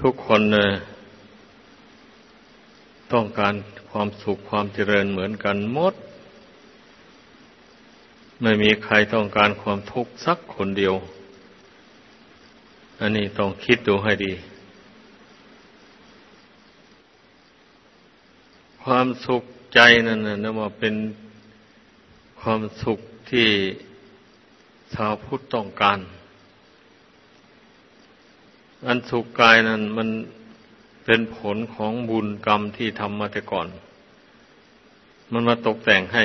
ทุกคนเนี่ยต้องการความสุขความเจริญเหมือนกันหมด ไม่มีใครต้องการความทุกข์สักคนเดียว อันนี้ต้องคิดดูให้ดี ความสุขใจนั่นนะว่าเป็นความสุขที่ชาวพุทธต้องการ อันสุขกายนั้นมันเป็นผลของบุญกรรมที่ทำมาแต่ก่อน มันมาตกแต่งให้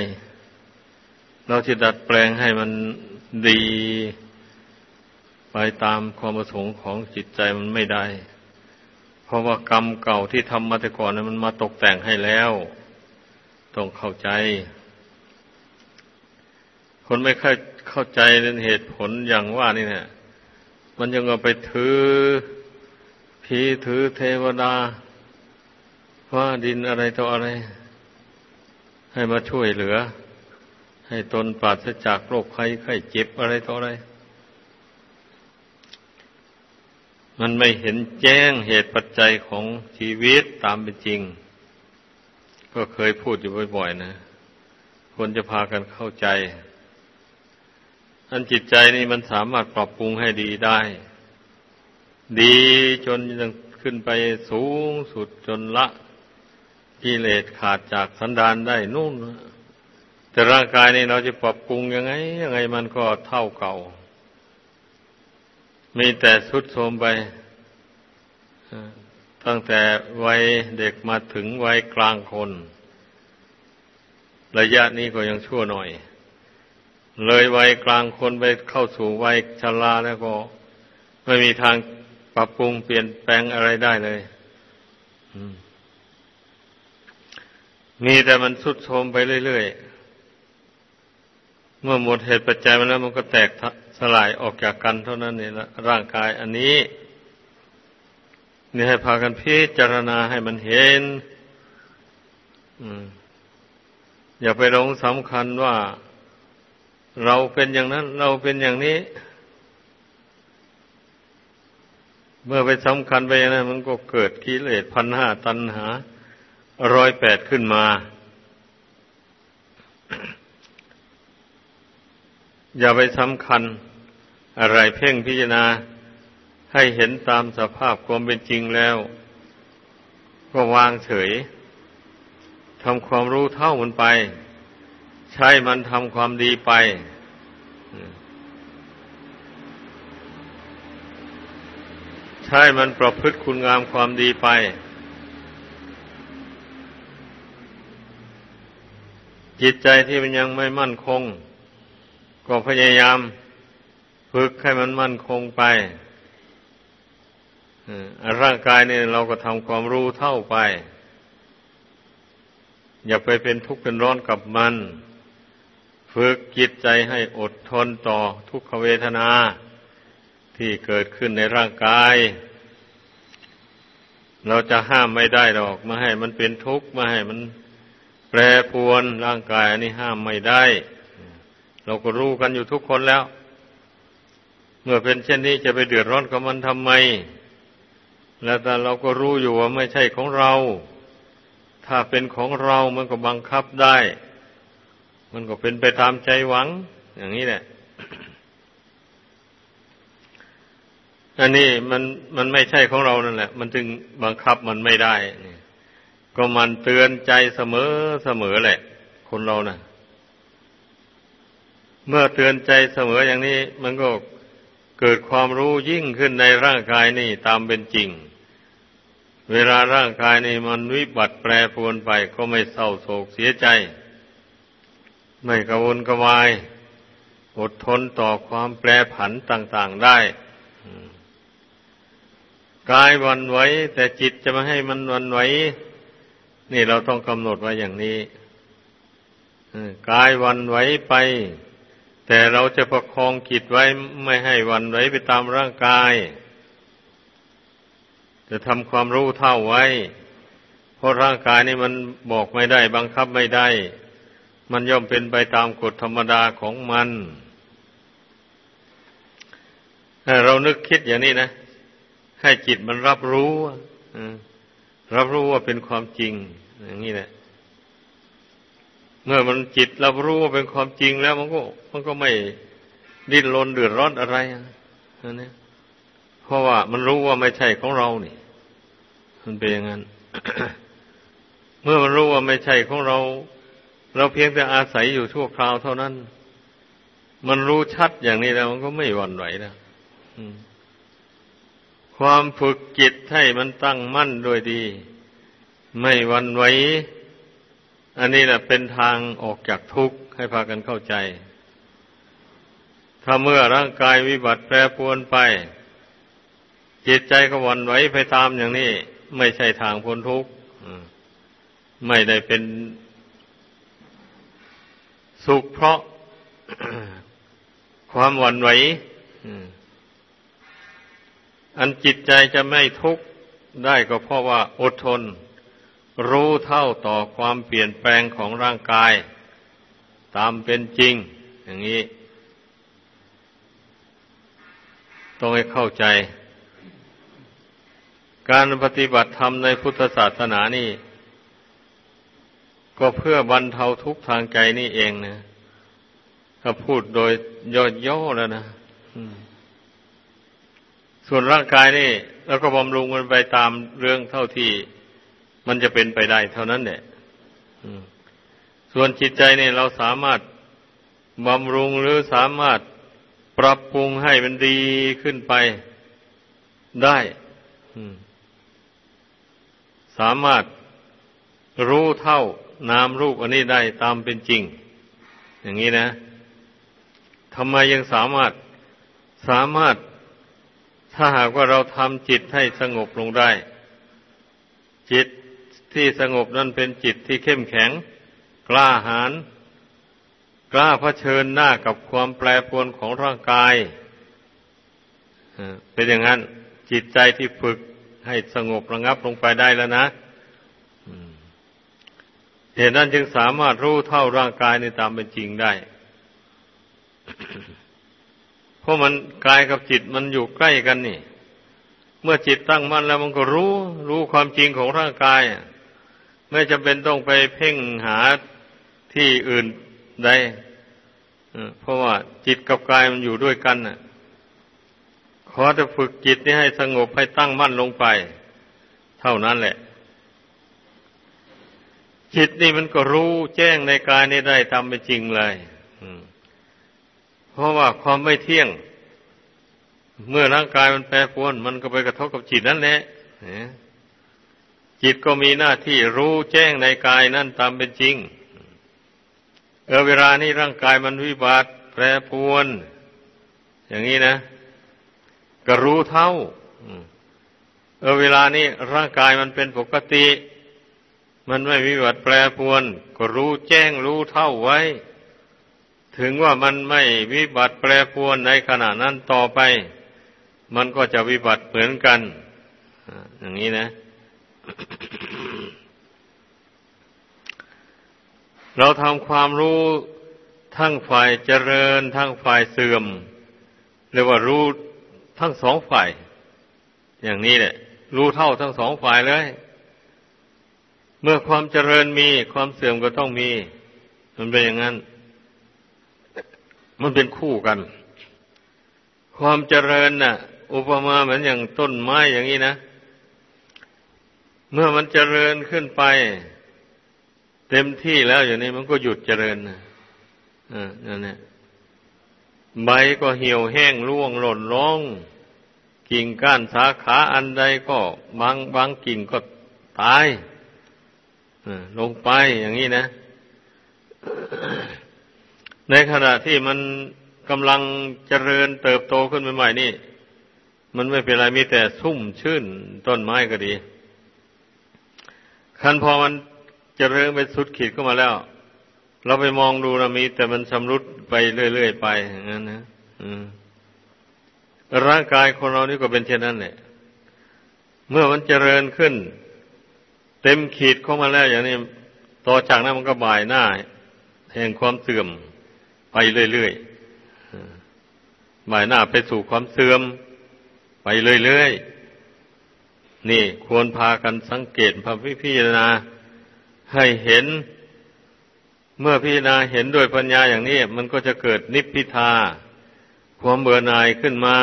เราจะดัดแปลงให้มันดีไปตามความประสงค์ของจิตใจมันไม่ได้ เพราะว่ากรรมเก่าที่ทำมาแต่ก่อนนั้นมันมาตกแต่งให้แล้ว ต้องเข้าใจ คนไม่เข้าเข้าใจในเหตุผลอย่างว่านี่เนี่ย มันยังเอาไปถือผีถือเทวดาฟ้าดินอะไรต่ออะไร ให้มาช่วยเหลือ ให้ตนปราศจากโรคไข้ไข้เจ็บอะไรต่ออะไร มันไม่เห็นแจ้งเหตุปัจจัยของชีวิตตามเป็นจริง ก็เคยพูดอยู่บ่อยๆนะควรจะพากันเข้าใจ อันจิตใจนี่มันสามารถปรับปรุงให้ดีได้ ดีจนยังขึ้นไปสูงสุดจนละกิเลสขาดจากสันดานได้นู่น แต่ร่างกายนี่เราจะปรับปรุงยังไง ยังไงมันก็เท่าเก่า มีแต่สุดโทมไป ตั้งแต่วัยเด็กมาถึงวัยกลางคน ระยะนี้ก็ยังชั่วหน่อย เลยวัยกลางคนไปเข้าสู่วัยชราแล้วก็ ไม่มีทางปรับปรุงเปลี่ยนแปลงอะไรได้เลยมีแต่มันสุดโทมไปเรื่อยๆ เมื่อหมดเหตุปัจจัยมาแล้วมันก็แตกสลายออกจากกันเท่านั้นนี่ละร่างกายอันนี้ นี่ให้พากันพิจารณาให้มันเห็นอย่าไปหลงสำคัญว่า เราเป็นอย่างนั้น เราเป็นอย่างนี้ เมื่อไปสำคัญไปอย่างนะมันก็เกิดกิเลสพันห้าตันหาร้อยแปดขึ้นมา อย่าไปสำคัญ อะไรเพ่งพิจารณาให้เห็นตามสภาพความเป็นจริงแล้ว ก็วางเฉยทำความรู้เท่ามันไป ใช้มันทำความดีไป ใช้มันประพฤติคุณงามความดีไป จิตใจที่มันยังไม่มั่นคง ก็พยายามฝึกให้มันมั่นคงไปร่างกายเนี่ยเราก็ทำความรู้เท่าไป อย่าไปเป็นทุกข์เป็นร้อนกับมัน ฝึกจิตใจให้อดทนต่อทุกขเวทนา ที่เกิดขึ้นในร่างกาย เราจะห้ามไม่ได้หรอกมาให้มันเป็นทุกข์มาให้มันแปรปวนร่างกายอันนี้ห้ามไม่ได้ เราก็รู้กันอยู่ทุกคนแล้ว เมื่อเป็นเช่นนี้จะไปเดือดร้อนกับมันทำไม แล้วแต่เราก็รู้อยู่ว่าไม่ใช่ของเรา ถ้าเป็นของเรามันก็บังคับได้ มันก็เป็นไปตามใจหวัง อย่างนี้แหละ อันนี้มันมันไม่ใช่ของเรานั่นแหละ มันจึงบังคับมันไม่ได้นี่ก็มันเตือนใจเสมอเสมอแหละ คนเรานะ่ะ เมื่อเตือนใจเสมออย่างนี้ มันก็เกิดความรู้ยิ่งขึ้นในร่างกายนี่ตามเป็นจริง เวลาร่างกายนี่มันวิบัติแปรปรวนไปก็ไม่เศร้าโศกเสียใจ ไม่กระวนกระวาย อดทนต่อความแปรผันต่างๆได้กายวันไหวแต่จิตจะไมาให้มันวันไหวนี่เราต้องกำหนดไว้อย่างนี้กายวันไหวไป แต่เราจะประคองจิตไว้ไม่ให้วันไหวไปตามร่างกาย จะทำความรู้เท่าไว้ เพราะร่างกายนี่มันบอกไม่ได้ บังคับไม่ได้ มันย่อมเป็นไปตามกฎธรรมดาของมัน เรานึกคิดอย่างนี้นะ ให้จิตมันรับรู้รับรู้ว่าเป็นความจริง อย่างนี้แหละเมื่อมันจิตรับรู้ว่าเป็นความจริงแล้ว มันก็ มันก็ไม่ดิ้นรนเดือดร้อนอะไรอันนี้เพราะว่ามันรู้ว่าไม่ใช่ของเรานี่ มันเป็นอย่างนั้น เมื่อมันรู้ว่าไม่ใช่ของเรา เราเพียงแต่อาศัยอยู่ชั่วคราวเท่านั้น มันรู้ชัดอย่างนี้แล้วมันก็ไม่หวั่นไหวนะความฝึกจิตให้มันตั้งมั่นโดยดี ไม่วันไหว อันนี้แหละเป็นทางออกจากทุกข์ให้พากันเข้าใจ ถ้าเมื่อร่างกายวิบัติแปรปรวนไป จิตใจก็วันไหวไปตามอย่างนี้ ไม่ใช่ทางพ้นทุกข์ไม่ได้เป็น สุขเพราะความหวั่นไหวอันจิตใจจะไม่ทุกข์ได้ก็เพราะว่าอดทน รู้เท่าต่อความเปลี่ยนแปลงของร่างกาย ตามเป็นจริง อย่างนี้ต้องให้เข้าใจ การปฏิบัติธรรมในพุทธศาสนานี่ ก็เพื่อบรรเทาทุกข์ทางใจนี่เองนะถ้าพูดโดยย่อๆแล้วนะส่วนร่างกายนี่เราก็บำรุงมันไปตามเรื่องเท่าที่มันจะเป็นไปได้เท่านั้นแหละส่วนจิตใจนี่เราสามารถบำรุงหรือสามารถปรับปรุงให้มันดีขึ้นไปได้สามารถรู้เท่า นามรูปอันนี้ได้ตามเป็นจริง อย่างนี้นะทำไมยังสามารถสามารถถ้าหากว่าเราทำจิตให้สงบลงได้ จิตที่สงบนั้นเป็นจิตที่เข้มแข็ง กล้าหาญกล้าเผชิญหน้ากับความแปรปรวนของร่างกายเป็นอย่างนั้นจิตใจที่ฝึกให้สงบระงับลงไปได้แล้วนะ เหตุนั้นจึงสามารถรู้เท่าร่างกายในตามเป็นจริงได้ เพราะมันกายกับจิตมันอยู่ใกล้กันนี่ เมื่อจิตตั้งมั่นแล้วมันก็รู้ รู้ความจริงของร่างกาย ไม่จำเป็นต้องไปเพ่งหาที่อื่นใดเพราะว่าจิตกับกายมันอยู่ด้วยกันน่ะ ขอจะฝึกจิตนี้ให้สงบให้ตั้งมั่นลงไป เท่านั้นแหละ จิตนี่มันก็รู้แจ้งในกายนี้ได้ทำไปจริงเลยเพราะว่าความไม่เที่ยง เมื่อร่างกายมันแปรปรวน มันก็ไปกระทบกับจิตนั่นแหละจิตก็มีหน้าที่รู้แจ้งในกายนั่นตามเป็นจริง เออเวลานี้ร่างกายมันวิบัติแปรปรวน อย่างนี้นะก็รู้เท่า เออเวลานี้ร่างกายมันเป็นปกติ มันไม่วิบัติแปรปวน ก็รู้แจ้งรู้เท่าไว้ ถึงว่ามันไม่วิบัติแปรปวนในขณะนั้นต่อไป มันก็จะวิบัติเหมือนกัน อย่างนี้นะ เราทำความรู้ทั้งฝ่ายเจริญ ทั้งฝ่ายเสื่อมเรียกว่ารู้ทั้งสองฝ่าย อย่างนี้แหละ รู้เท่าทั้งสองฝ่ายเลย เมื่อความเจริญมีความเสื่อมก็ต้องมี มันเป็นอย่างนั้น มันเป็นคู่กัน ความเจริญน่ะ อุปมาเหมือนอย่างต้นไม้อย่างนี้นะเมื่อมันเจริญขึ้นไป เต็มที่แล้วอย่างนี้มันก็หยุดเจริญนะอ่านั่นแหละใบก็เหี่ยวแห้งร่วงหล่นร้องกิ่งก้านสาขาอันใดก็บางบางกิ่งก็ตาย ลงไปอย่างนี้นะ ในขณะที่มันกำลังเจริญเติบโตขึ้นใหม่ๆนี่ มันไม่เป็นไรมีแต่สุ่มชื่นต้นไม้ก็ดี คันพอมันเจริญไปสุดขีดเข้ามาแล้ว เราไปมองดูนะมีแต่มันชำรุดไปเรื่อยๆไปอย่างนั้นนะร่างกายคนเรานี่ก็เป็นเช่นนั้นแหละเมื่อมันเจริญขึ้น เต็มขีดเข้ามาแล้วอย่างนี้ต่อจากนั้นมันก็บ่ายหน้า แห่งความเสื่อมไปเรื่อยๆหมายหน้าไปสู่ความเสื่อม ไปเรื่อยๆนี่ควรพากันสังเกตพระพิจารณาให้เห็น เมื่อพิจารณาเห็นด้วยปัญญาอย่างนี้ มันก็จะเกิดนิพพิทาความเบื่อหน่ายขึ้นมา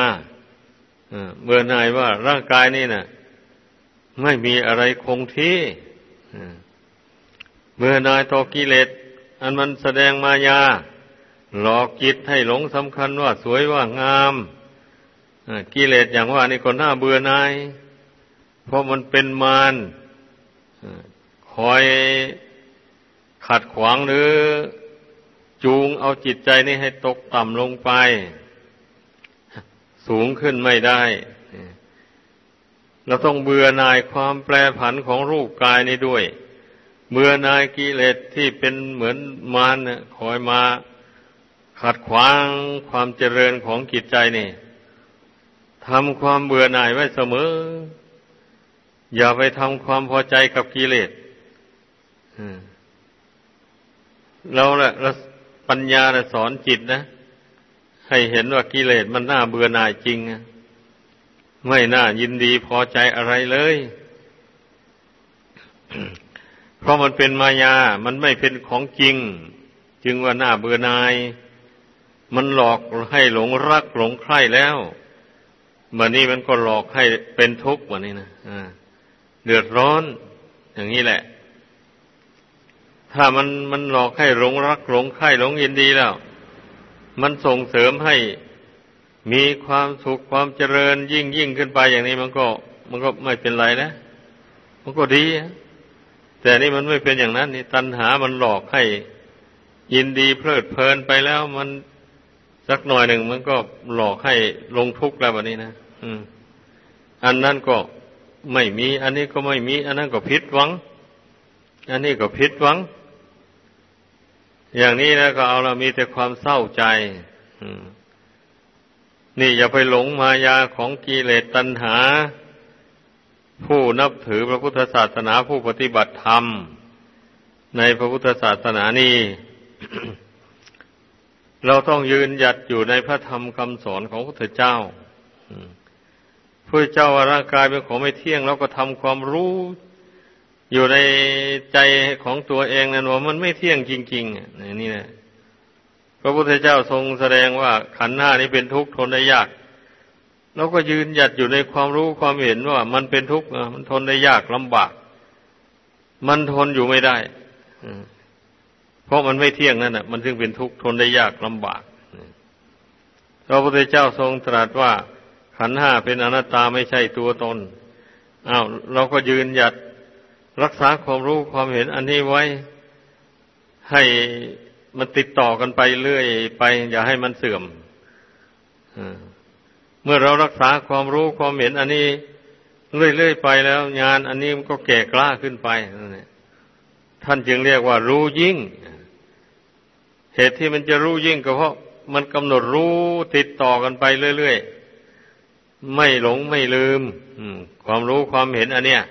เบื่อหน่ายว่าร่างกายนี่นะ่ะ ไม่มีอะไรคงที่เมื่อนายต่อกิเลสอันมันแสดงมายา หลอกจิตให้หลงสำคัญว่าสวยว่างามกิเลสอย่างว่านี่คนหน้าเบื่อนาย เพราะมันเป็นมารคอยขัดขวางหรือจูงเอาจิตใจนี่ให้ตกต่ำลงไป สูงขึ้นไม่ได้ เราต้องเบื่อหน่ายความแปรผันของรูปกายนี้ด้วย เบื่อหน่ายกิเลสที่เป็นเหมือนมารเนี่ยคอยมาขัดขวางความเจริญของจิตใจนี่ทำความเบื่อหน่ายไว้เสมอ อย่าไปทำความพอใจกับกิเลสเราแหละปัญญาสอนจิตนะ ให้เห็นว่ากิเลสมันน่าเบื่อหน่ายจริง ไม่น่ายินดีพอใจอะไรเลย เพราะมันเป็นมายา มันไม่เป็นของจริง จึงว่าหน้าเบื่อนาย มันหลอกให้หลงรักหลงใคร่แล้วมันนี้มันก็หลอกให้เป็นทุกข์วันนี้นะเดือดร้อน อย่างนี้แหละ ถ้ามันมันหลอกให้หลงรักหลงใคร่หลงยินดีแล้ว มันส่งเสริมให้ มีความสุขความเจริญยิ่งยิ่งขึ้นไปอย่างนี้มันก็ มันก็ไม่เป็นไรนะ มันก็ดี แต่นี่มันไม่เป็นอย่างนั้น นี่ตัณหามันหลอกให้ยินดีเพลิดเพลินไปแล้วมันสักหน่อยหนึ่งมันก็หลอกให้ลงทุกข์แล้วแบบนี้นะอืม อันนั้นก็ไม่มี อันนี้ก็ไม่มี อันนั้นก็ผิดหวัง อันนี้ก็ผิดหวัง อย่างนี้แล้วก็เอาเรามีแต่ความเศร้าใจ อืม นี่อย่าไปหลงมายาของกิเลสตัณหา ผู้นับถือพระพุทธศาสนาผู้ปฏิบัติธรรม ในพระพุทธศาสนานี้ เราต้องยืนหยัดอยู่ในพระธรรมคำสอนของพระพุทธเจ้าพระเจ้าว่าร่างกายเป็นของไม่เที่ยงเราก็ทำความรู้ อยู่ในใจของตัวเองนั่นว่ามันไม่เที่ยงจริง ๆ นี่นะ พระพุทธเจ้าทรงแสดงว่าขันห้านี้เป็นทุกข์ทนได้ยากเราก็ยืนหยัดอยู่ในความรู้ความเห็นว่า มันเป็นทุกข์มันทนได้ยากลำบาก มันทนอยู่ไม่ได้เพราะมันไม่เที่ยงนั่นน่ะ มันจึงเป็นทุกข์ทนได้ยากลำบากพระพุทธเจ้าทรงตรัสว่า ขันห้าเป็นอนัตตาไม่ใช่ตัวตนอ้าวเราก็ยืนหยัดรักษาความรู้ความเห็นอันนี้ไว้ให้ มันติดต่อกันไปเรื่อยไป อย่าให้มันเสื่อมเมื่อเรารักษาความรู้ความเห็น อันนี้เรื่อยๆไปแล้ว งานอันนี้มันก็แก่กล้าขึ้นไปท่านจึงเรียกว่ารู้ยิ่ง เหตุที่มันจะรู้ยิ่งก็เพราะมันกำหนดรู้ติดต่อกันไปเรื่อยๆไม่หลงไม่ลืมความรู้ความเห็นอันเนี้ย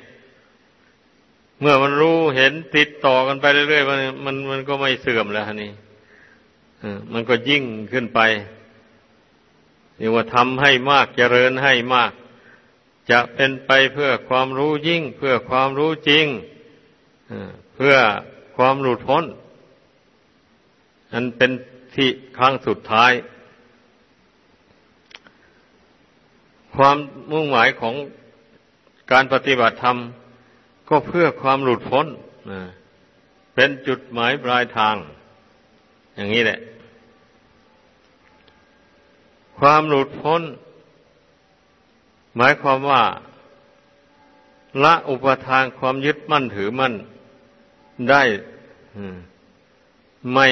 เมื่อมันรู้เห็นติดต่อกันไปเรื่อยๆมันมันมันก็ไม่เสื่อมแล้วนี่มันก็ยิ่งขึ้นไปนี่ว่าทำให้มากเจริญให้มาก จะเป็นไปเพื่อความรู้ยิ่ง เพื่อความรู้จริงเพื่อความหลุดพ้นอันเป็นที่ครั้งสุดท้าย ความมุ่งหมายของการปฏิบัติธรรม ก็เพื่อความหลุดพ้นเป็นจุดหมายปลายทาง อย่างนี้แหละ ความหลุดพ้น หมายความว่า ละอุปทานความยึดมั่นถือมั่นได้ไม่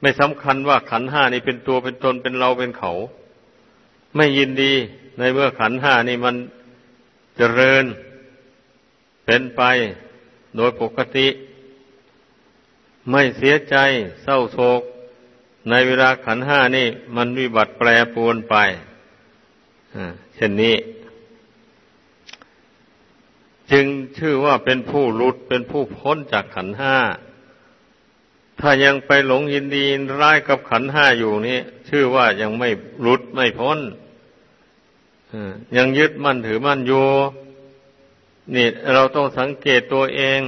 ไม่สำคัญว่าขันห้านี่เป็นตัวเป็นตนเป็นเราเป็นเขา ไม่ยินดีในเมื่อขันห้านี่มัน เจริญ เป็นไปโดยปกติ ไม่เสียใจเศร้าโศก ในเวลาขันห้านี่ มันวิบัติแปรปรวนไปเช่นนี้ จึงชื่อว่าเป็นผู้หลุดเป็นผู้พ้นจากขันห้า ถ้ายังไปหลงยินดีร้ายกับขันห้าอยู่นี่ชื่อว่ายังไม่หลุดไม่พ้น ยังยึดมั่นถือมั่นอยู่นี่เราต้องสังเกตตัวเอง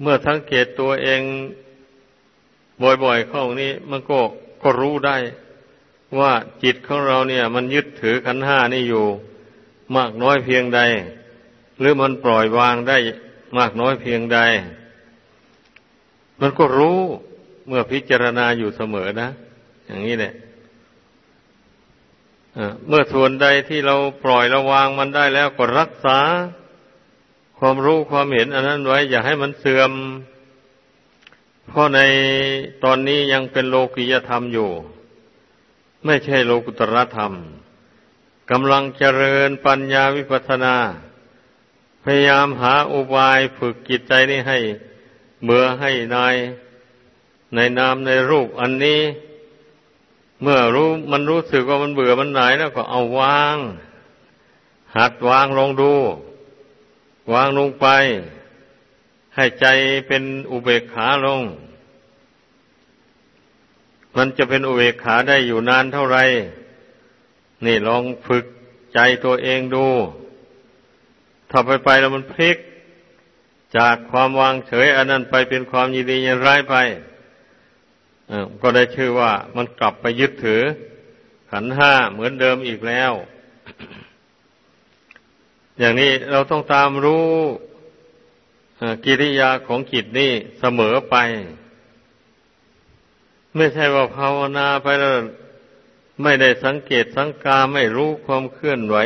เมื่อสังเกตตัวเอง บ่อยๆเข้านี้มันก็ก็รู้ได้ ว่าจิตของเราเนี่ย มันยึดถือขันห้านี่อยู่ มากน้อยเพียงใด หรือมันปล่อยวางได้มากน้อยเพียงใด มันก็รู้เมื่อพิจารณาอยู่เสมอนะ อย่างนี้แหละ เมื่อส่วนใดที่เราปล่อยระวางมันได้แล้วก็รักษา ความรู้ความเห็นอันนั้นไว้ อย่าให้มันเสื่อม เพราะในตอนนี้ยังเป็นโลกิยธรรมอยู่ ไม่ใช่โลกุตรธรรมกำลังเจริญปัญญาวิปัสสนา พยายามหาอุบายฝึกจิตใจนี้ให้เบื่อให้นาย ในนามในรูปอันนี้ เมื่อรู้มันรู้สึกว่ามันเบื่อมันหนายแล้วก็เอาวาง หัดวางลองดู วางลงไป ให้ใจเป็นอุเบกขาลง มันจะเป็นอุเบกขาได้อยู่นานเท่าไหร่นี่ลองฝึกใจตัวเองดู ถ้าไปไปแล้วมันพลิก จากความวางเฉยอันนั้นไปเป็นความยินดียินร้ายไป ก็ได้ชื่อว่ามันกลับไปยึดถือ ขันห้าเหมือนเดิมอีกแล้ว อย่างนี้เราต้องตามรู้กิริยาของจิตนี่เสมอไป ไม่ใช่ว่าภาวนาไปแล้วไม่ได้สังเกตสังกาไม่รู้ความเคลื่อนไหว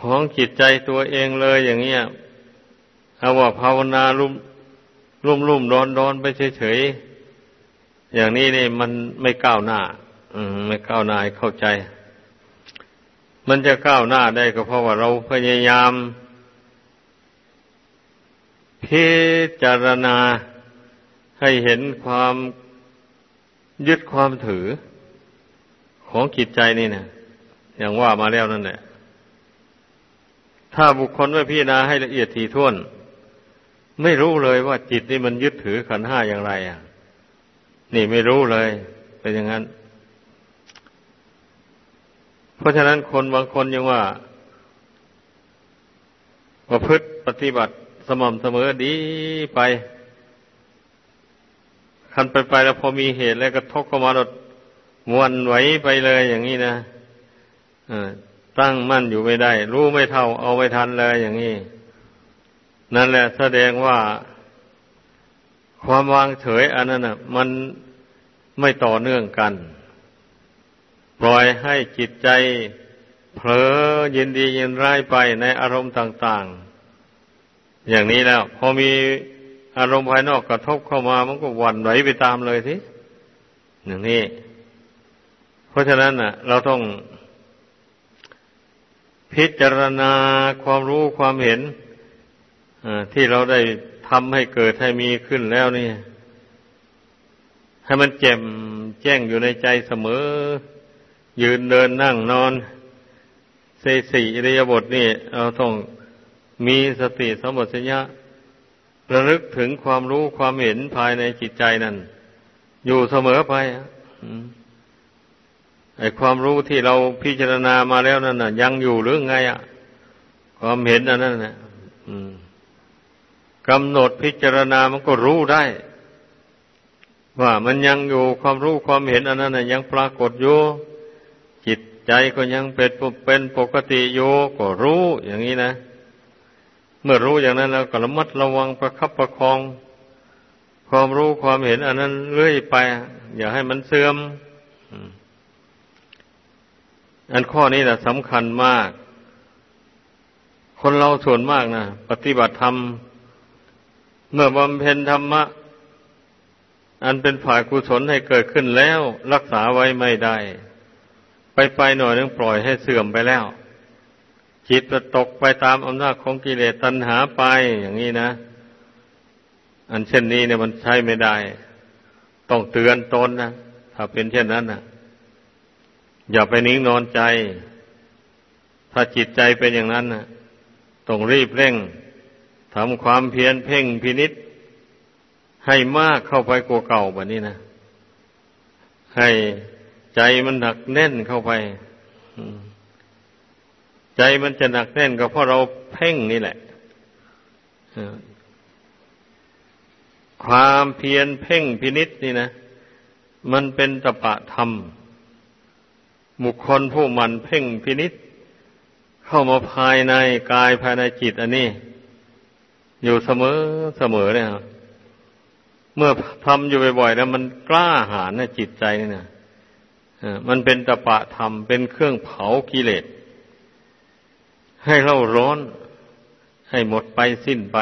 ของจิตใจตัวเองเลยอย่างเงี้ยเอาว่าภาวนาลุ่มลุ่มลุ่มดอนดอนไปเฉยๆ อย่างนี้นี่มันไม่ก้าวหน้า อืม ไม่ก้าวหน้าเข้าใจ มันจะก้าวหน้าได้ก็เพราะว่าเราพยายาม พิจารณาให้เห็นความยึดความถือ ของจิตใจนี่นะอย่างว่ามาแล้วนั่นแหละถ้าบุคคลไม่พิจารณาให้ละเอียดถี่ถ้วน ไม่รู้เลยว่าจิตนี่มันยึดถือขันห้าอย่างไรอะ นี่ไม่รู้เลย เป็นอย่างนั้น เพราะฉะนั้นคนบางคนยังว่าประพฤติปฏิบัติสม่ำเสมอดีไปคันไปไปแล้วพอมีเหตุแล้วก็ทกเข้ามาหลดมวนไหวไปเลยอย่างนี้นะตั้งมั่นอยู่ไม่ได้ รู้ไม่เท่าเอาไม่ทันเลยอย่างนี้ นั่นแหละแสดงว่า ความวางเฉยอันนั้นอะมันไม่ต่อเนื่องกัน ปล่อยให้จิตใจเผลอยินดียินร้ายไปในอารมณ์ต่าง ๆ อย่างนี้แล้ว พอมีอารมณ์ภายนอกกระทบเข้ามามันก็หวั่นไหวไปตามเลยทีอย่างนี้ เพราะฉะนั้นน่ะ เราต้องพิจารณาความรู้ความเห็นที่เราได้ ทำให้เกิดให้มีขึ้นแล้วนี่ ให้มันแจ่มแจ้งอยู่ในใจเสมอ ยืนเดินนั่งนอนเสสี่อิริยาบถนี่เราต้องมีสติสมบัติญะระลึกถึงความรู้ความเห็นภายในจิตใจนั่น อยู่เสมอไปไอ้ความรู้ที่เราพิจารณามาแล้วนั่นน่ะ ยังอยู่หรือไงอะ ความเห็นอันนั้นน่ะ กำหนดพิจารณามันก็รู้ได้ ว่ามันยังอยู่ความรู้ความเห็นอันนั้นยังปรากฏอยู่จิตใจก็ยังเป็นเป็นปกติอยู่ก็รู้อย่างนี้นะ เมื่อรู้อย่างนั้นแล้วก็ระมัดระวังประคับประคอง ความรู้ความเห็นอันนั้นเรื่อยไป อย่าให้มันเสื่อมอันข้อนี้แหละสำคัญมาก คนเราส่วนมากนะปฏิบัติธรรม เมื่อบำเพ็ญธรรมะ อันเป็นฝ่ายกุศลให้เกิดขึ้นแล้ว รักษาไว้ไม่ได้ ไปไปหน่อยนึงปล่อยให้เสื่อมไปแล้ว จิตจะตกไปตามอำนาจของกิเลสตัณหาไปอย่างนี้นะ อันเช่นนี้เนี่ยมันใช้ไม่ได้ ต้องเตือนตนนะถ้าเป็นเช่นนั้นนะอย่าไปนิ่งนอนใจ ถ้าจิตใจเป็นอย่างนั้นนะต้องรีบเร่ง ทำความเพียรเพ่งพินิษให้มากเข้าไปกว่าเก่าแบบนี้นะ ให้ใจมันหนักแน่นเข้าไปใจมันจะหนักแน่นก็เพราะเราเพ่งนี่แหละความเพียรเพ่งพินิษนี่นะ มันเป็นตปะธรรมบุคคลผู้มันเพ่งพินิษเข้ามาภายในกายภายในจิตอันนี้ อยู่เสมอเสมอเนี่ยเมื่อทำอยู่บ่อยๆแล้วมันกล้าหาญในจิตใจนี่นะมันเป็นตปะธรรมเป็นเครื่องเผากิเลสให้เราร้อน ให้หมดไปสิ้นไป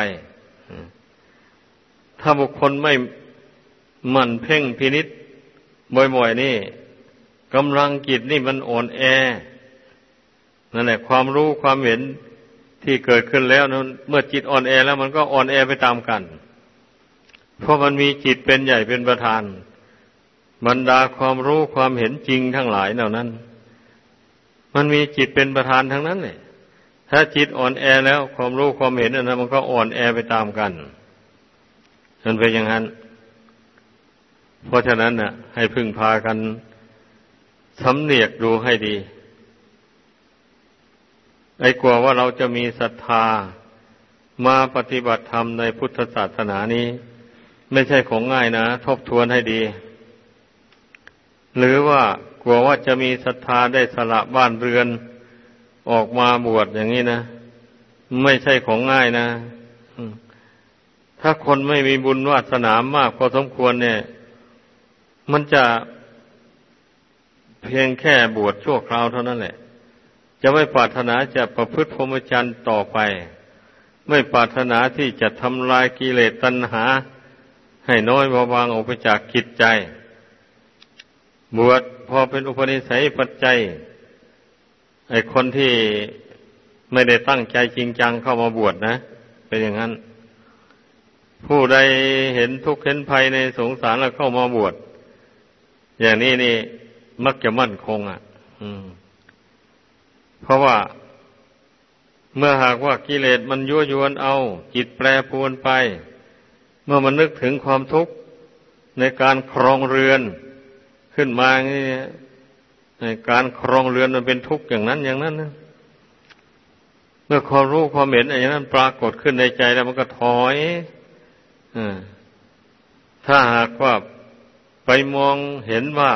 ถ้าบุคคลไม่มันเพ่งพินิษบ่อยๆนี่กำลังจิตนี่มันอ่อนแอนั่นแหละความรู้ความเห็น ที่เกิดขึ้นแล้วนั้นเมื่อจิตอ่อนแอแล้วมันก็อ่อนแอไปตามกัน เพราะมันมีจิตเป็นใหญ่เป็นประธานบรรดาความรู้ความเห็นจริงทั้งหลายเหล่านั้น มันมีจิตเป็นประธานทั้งนั้นเลยถ้าจิตอ่อนแอแล้วความรู้ความเห็นอันนั้นมันก็อ่อนแอไปตามกันมันเป็นอย่างนั้น เพราะฉะนั้นน่ะ ให้พึ่งพากันสำเนียกดูให้ดี ไอ้กลัวว่าเราจะมีศรัทธามาปฏิบัติธรรมในพุทธศาสนานี้ ไม่ใช่ของง่ายนะ ทบทวนให้ดี หรือว่ากลัวว่าจะมีศรัทธาได้สละบ้านเรือนออกมาบวชอย่างนี้นะ ไม่ใช่ของง่ายนะถ้าคนไม่มีบุญวาสนามากพอสมควรเนี่ย มันจะเพียงแค่บวชชั่วคราวเท่านั้นแหละ จะไม่ปรารถนาจะประพฤติพรหมจรรย์ต่อไป ไม่ปรารถนาที่จะทำลายกิเลสตัณหา ให้น้อยเบาบางออกไปจากกิจใจ บวชพอเป็นอุปนิสัยปัจจัยไอคนที่ไม่ได้ตั้งใจจริงจังเข้ามาบวชนะ เป็นอย่างนั้น ผู้ใดเห็นทุกข์เห็นภัยในสงสารแล้วเข้ามาบวชอย่างนี้นี่มักจะมั่นคงอะ อืม เพราะว่าเมื่อหากว่ากิเลสมันยั่วยวนเอา จิตแปรปรวนไป เมื่อมันนึกถึงความทุกข์ในการครองเรือนขึ้นมานี่การครองเรือนมันเป็นทุกข์อย่างนั้นอย่างนั้นนะเมื่อความรู้ความเห็นอย่างนั้นปรากฏขึ้นในใจแล้วมันก็ถอยอถ้าหากว่าไปมองเห็นว่า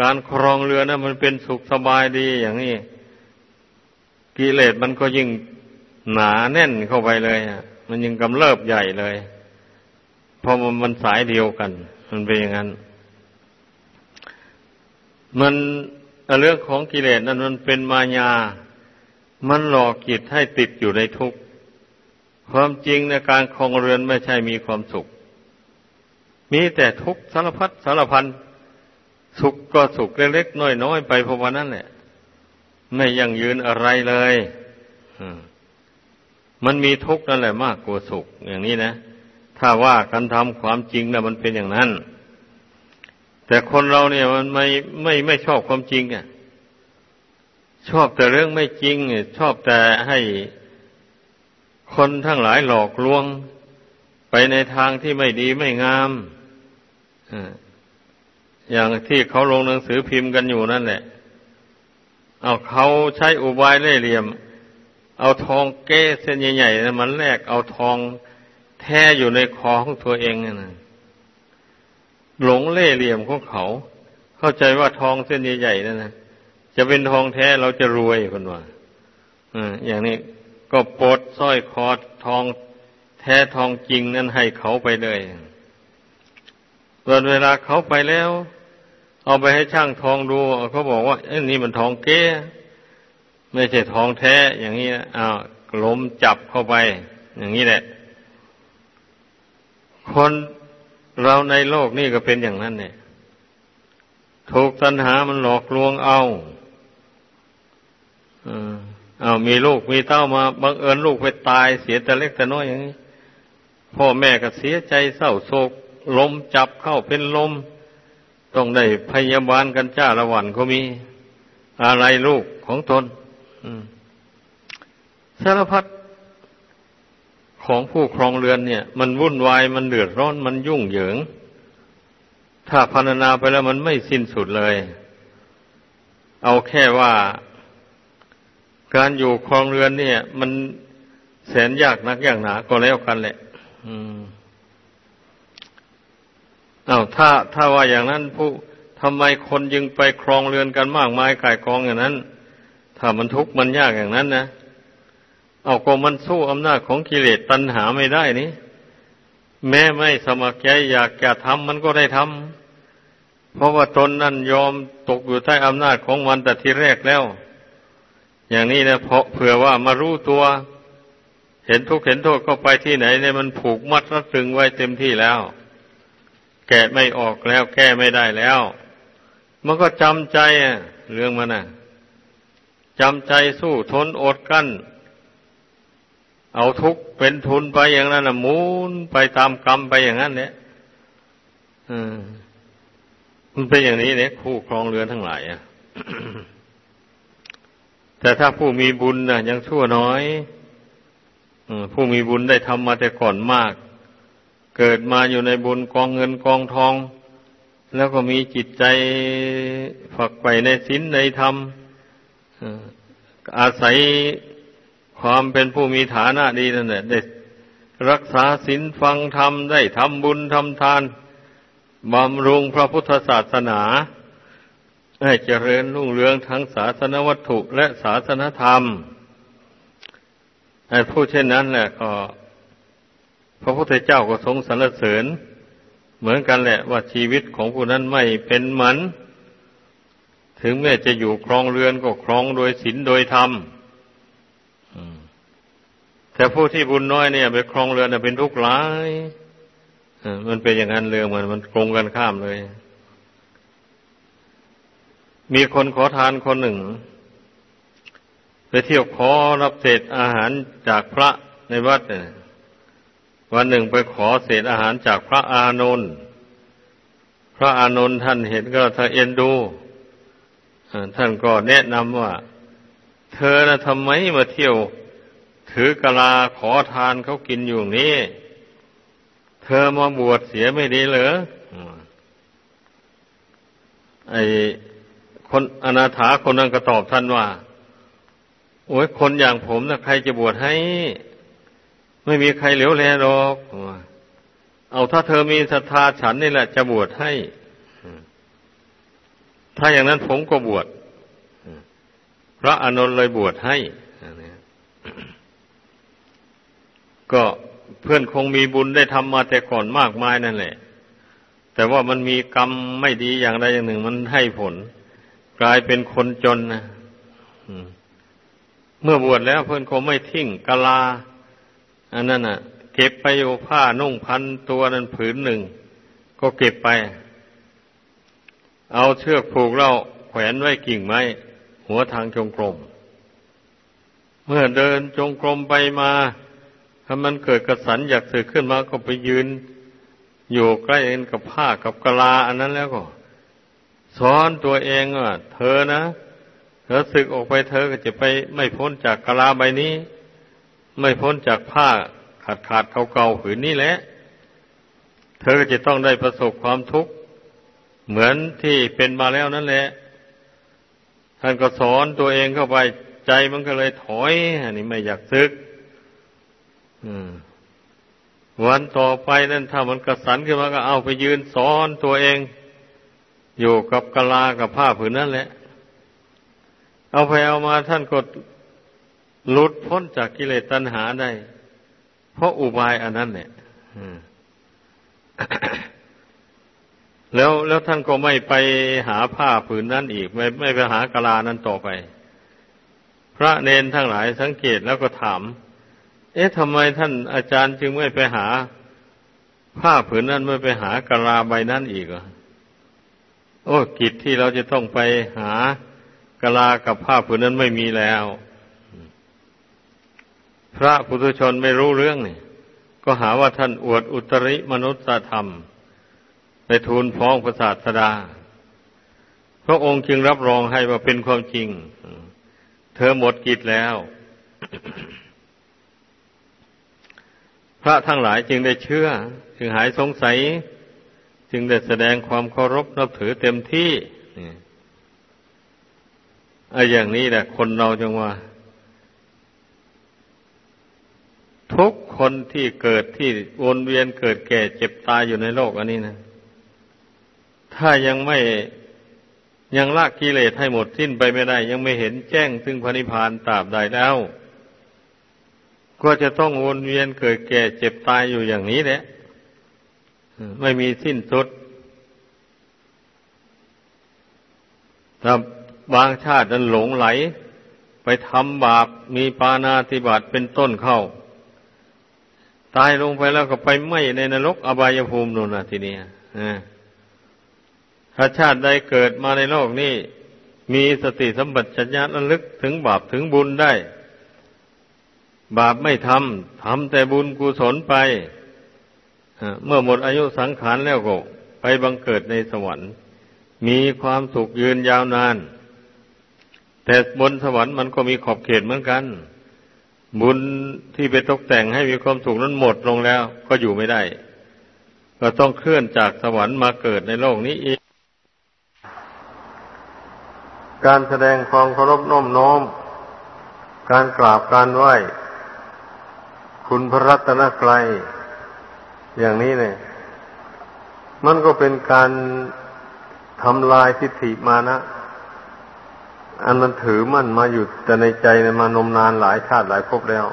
การครองเรือนนะมันเป็นสุขสบายดีอย่างนี้ กิเลสมันก็ยิ่งหนาแน่นเข้าไปเลยอะ มันยิ่งกำเริบใหญ่เลยเพราะมันมันสายเดียวกัน มันเป็นอย่างนั้น มันเรื่องของกิเลสนั้นมันเป็นมายา มันหลอกจิตให้ติดอยู่ในทุกข์ ความจริงในการครองเรือนไม่ใช่มีความสุข มีแต่ทุกข์สารพัดสารพัน สุขก็สุขเล็กๆน้อยๆไปเพราะว่านั่นแหละ ไม่ยั่งยืนอะไรเลยมันมีทุกข์นั่นแหละมากกว่าสุข อย่างนี้นะ ถ้าว่ากันทำความจริงนะมันเป็นอย่างนั้น แต่คนเราเนี่ยมันไม่ไม่ไม่ชอบความจริงอะชอบแต่เรื่องไม่จริง ชอบแต่ให้คนทั้งหลายหลอกลวง ไปในทางที่ไม่ดีไม่งามอย่างที่เขาลงหนังสือพิมพ์กันอยู่นั่นแหละ เอาเขาใช้อุบายเล่เหลี่ยม เอาทองเก้เส้นใหญ่ๆมันแลกเอาทองแท้อยู่ในคอของตัวเองนะหลงเล่เหลี่ยมของเขา เข้าใจว่าทองเส้นใหญ่ๆนั่นนะจะเป็นทองแท้เราจะรวยคนว่าอย่างนี้ก็ปลดสร้อยคอทองแท้ทองจริงนั้นให้เขาไปเลยส่วนเวลาเขาไปแล้ว เอาไปให้ช่างทองดูเขาบอกว่าเอ้นี่มันทองเก้ไม่ใช่ทองแท้ อย่างนี้นะอ้าวล้มจับเข้าไป อย่างนี้แหละ คนเราในโลกนี่ก็เป็นอย่างนั้นเนี่ยถูกตัณหามันหลอกลวงเอาเอามีลูกมีเต้ามาบังเอิญลูกไปตายเสียแต่เล็กแต่น้อยอย่างนี้ พ่อแม่ก็เสียใจเศร้าโศกลมจับเข้าเป็นลม ต้องได้พยาบาลกันจ้าละวันก็มีอะไรลูกของตนสารพัดของผู้ครองเรือนเนี่ย มันวุ่นวายมันเดือดร้อนมันยุ่งเหยิง ถ้าพันนาไปแล้วมันไม่สิ้นสุดเลย เอาแค่ว่าการอยู่ครองเรือนเนี่ย มันแสนยากนักอย่างหนาก็แล้วกันแหละ อืม อา้าวถ้าถ้าว่าอย่างนั้นผู้ทำไมคนยึงไปครองเรือนกันมากมายกายกองอย่างนั้น ถ้ามันทุกข์มันยากอย่างนั้นนะเอาก็มันสู้อำนาจของกิเลสตัณหาไม่ได้นี่แม้ไม่สมัครใจอยากจะทำมันก็ได้ทำเพราะว่าตนนั่นยอมตกอยู่ใต้อำนาจของมันแต่ทีแรกแล้ว อย่างนี้นะเพราะเผื่อว่ามารู้ตัว เห็นทุกข์เห็นโทษก็ไปที่ไหนเนี่ยมันผูกมัดรัดตึงไว้เต็มที่แล้ว แกะไม่ออกแล้ว แก้ไม่ได้แล้ว มันก็จำใจอะเรื่องมันอะจำใจสู้ทนอดกั้น เอาทุกเป็นทุนไปอย่างนั้นนะมูนไปตามกรรมไปอย่างนั้นเนี่ยมันเป็นอย่างนี้เนี่ยคู่ครองเรือนทั้งหลายอะแต่ถ้าผู้มีบุญนะยังชั่วน้อยผู้มีบุญได้ทำมาแต่ก่อนมาก เกิดมาอยู่ในบุญกองเงินกองทอง แล้วก็มีจิตใจฝักใฝ่ในศีลในธรรมอาศัยความเป็นผู้มีฐานะดีนั่นแหละได้รักษาศีลฟังธรรมได้ทำบุญทำทานบำรุงพระพุทธศาสนา ให้เจริญรุ่งเรืองทั้งศาสนวัตถุและศาสนธรรมไอ้ผู้เช่นนั้นแหละก็ พระพุทธเจ้าก็ทรงสรรเสริญ เหมือนกันแหละว่าชีวิตของผู้นั้นไม่เป็นหมัน ถึงแม้จะอยู่ครองเรือนก็ครองโดยศีลโดยธรรมแต่ผู้ที่บุญน้อยเนี่ย ไปครองเรือนเป็นทุกข์ร้ายมันเป็นอย่างนั้นเรื่องมันมันตรงกันข้ามเลย มีคนขอทานคนหนึ่ง ไปเที่ยวขอรับเศษอาหารจากพระในวัดเนี่ย วันหนึ่งไปขอเศษอาหารจากพระอานนท์พระอานนท์ท่านเห็นก็ท่านเอ็นดูท่านก็แนะนำว่า เธอนะทำไมมาเที่ยว ถือกะลาขอทานเขากินอยู่นี้ เธอมาบวชเสียไม่ดีเหรอไอคนอนาถาคนนั้นก็ตอบท่านว่า โอ้ยคนอย่างผมนะใครจะบวชให้ ไม่มีใครเหลียวแลหรอก เอาถ้าเธอมีศรัทธาฉันนี่แหละ จะบวชให้ ถ้าอย่างนั้นผมก็บวชพระอานนท์เลยบวชให้ ก็เพื่อนคงมีบุญได้ทำมาแต่ก่อนมากมายนั่นแหละ แต่ว่ามันมีกรรมไม่ดีอย่างใดอย่างหนึ่ง มันให้ผล กลายเป็นคนจนนะเมื่อบวชแล้วเพื่อนคงไม่ทิ้งกะลา อันนั้นอะ เก็บไปอยู่ผ้านุ่งพันตัวนั้นผืนหนึ่ง ก็เก็บไป เอาเชือกผูกเราแขวนไว้กิ่งไม้ หัวทางจงกรม เมื่อเดินจงกรมไปมาถ้ามันเกิดกระสันอยากสึกขึ้นมาก็ไปยืน อยู่ใกล้เองกับผ้ากับกะลา อันนั้นแล้วก็สอนตัวเองว่าเธอนะเธอสึกออกไปเธอก็จะไปไม่พ้นจากกะลาใบนี้ ไม่พ้นจากผ้าขาดขาดเก่าๆผืนนี้แหละ เธอก็จะต้องได้ประสบความทุกข์ เหมือนที่เป็นมาแล้วนั่นแหละ ท่านก็สอนตัวเองเข้าไปใจมันก็เลยถอย อันนี้ไม่อยากซึกวันต่อไปนั่นถ้ามันกระสันขึ้นมาก็เอาไปยืนสอนตัวเอง อยู่กับกะลากับผ้าผืนนั่นแหละ เอาไปเอามาท่านก็ หลุดพ้นจากกิเลสตัณหาได้ เพราะอุบายอันนั้นเนี่ยแล้วแล้วท่านก็ไม่ไปหาผ้าผืนนั้นอีก ไม่ไม่ไปหากลานั้นต่อไป พระเนนทั้งหลายสังเกตแล้วก็ถาม เอ๊ะทำไมท่านอาจารย์จึงไม่ไปหา ผ้าผืนนั้นไม่ไปหากลาใบนั้นอีกอะโอ้กิจที่เราจะต้องไปหากลากับผ้าผืนนั้นไม่มีแล้ว พระพุทธชนไม่รู้เรื่องนี่ก็หาว่าท่านอวดอุตริมนุษยธรรมไปทูลฟ้องพระศาสดา พระองค์จึงรับรองให้ว่าเป็นความจริง เธอหมดกิจแล้ว พระทั้งหลายจึงได้เชื่อ จึงหายสงสัย จึงได้แสดงความเคารพนับถือเต็มที่ไอ้อย่างนี้แหละคนเราจังว่า คนที่เกิดที่วนเวียนเกิดแก่เจ็บตายอยู่ในโลกอันนี้นะ ถ้ายังไม่ยังละกิเลสให้หมดสิ้นไปไม่ได้ ยังไม่เห็นแจ้งซึ่งพระนิพพานตราบใดแล้ว ก็จะต้องวนเวียนเกิดแก่เจ็บตายอยู่อย่างนี้แหละไม่มีสิ้นสุดถ้าบางชาตินั้นหลงไหล ไปทำบาปมีปานาติบาตเป็นต้นเข้า ตายลงไปแล้วก็ไปไหมในนรกอบายภูมินู่นนะทีนี้ถ้าชาติใดเกิดมาในโลกนี้ มีสติสัมปชัญญะระลึกถึงบาปถึงบุญได้ บาปไม่ทำทำแต่บุญกุศลไปเมื่อหมดอายุสังขารแล้วก็ไปบังเกิดในสวรรค์ มีความสุขยืนยาวนาน แต่บนสวรรค์มันก็มีขอบเขตเหมือนกัน บุญที่ไปตกแต่งให้มีความสุขนั้นหมดลงแล้ว ก็อยู่ไม่ได้ ก็ต้องเคลื่อนจากสวรรค์มาเกิดในโลกนี้อีก การแสดงความเคารพน้อมน้อม การกราบการไหว้ คุณพระรัตนกรัยอย่างนี้เนี่ย มันก็เป็นการทำลายทิฏฐิมานะ อันมันถือมันมาอยู่แต่ในใจมานมนานหลายชาติหลายภพแล้ว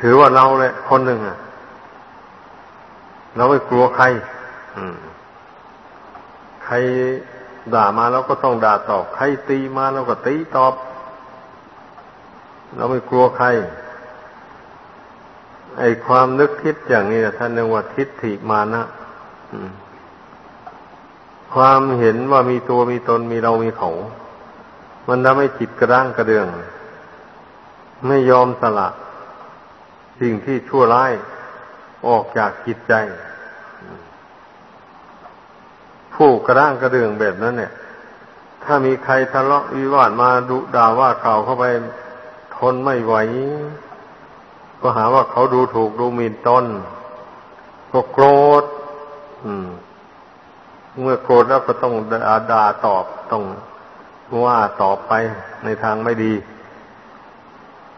ถือว่าเราแหละคนหนึ่งอะ เราไม่กลัวใครใครด่ามาเราก็ต้องด่าตอบ ใครตีมาเราก็ตีตอบ เราไม่กลัวใคร ไอความนึกคิดอย่างนี้ท่านเรียกว่าทิฏฐิมานะความเห็นว่ามีตัวมีตนมีเรามีเขา มันทำให้จิตกระด้างกระเดือง ไม่ยอมสละ สิ่งที่ชั่วร้ายออกจากจิตใจ ผู้กระด้างกระเดืองแบบนั้น เนี่ย ถ้ามีใครทะเลาะวิวาทมาดุด่าว่าเก่าเข้าไปทนไม่ไหว ก็หาว่าเขาดูถูกดูหมิ่นตนก็โกรธเมื่อโกรธแล้วก็ต้องด่าตอบต้อง ว่าตอบไปในทางไม่ดี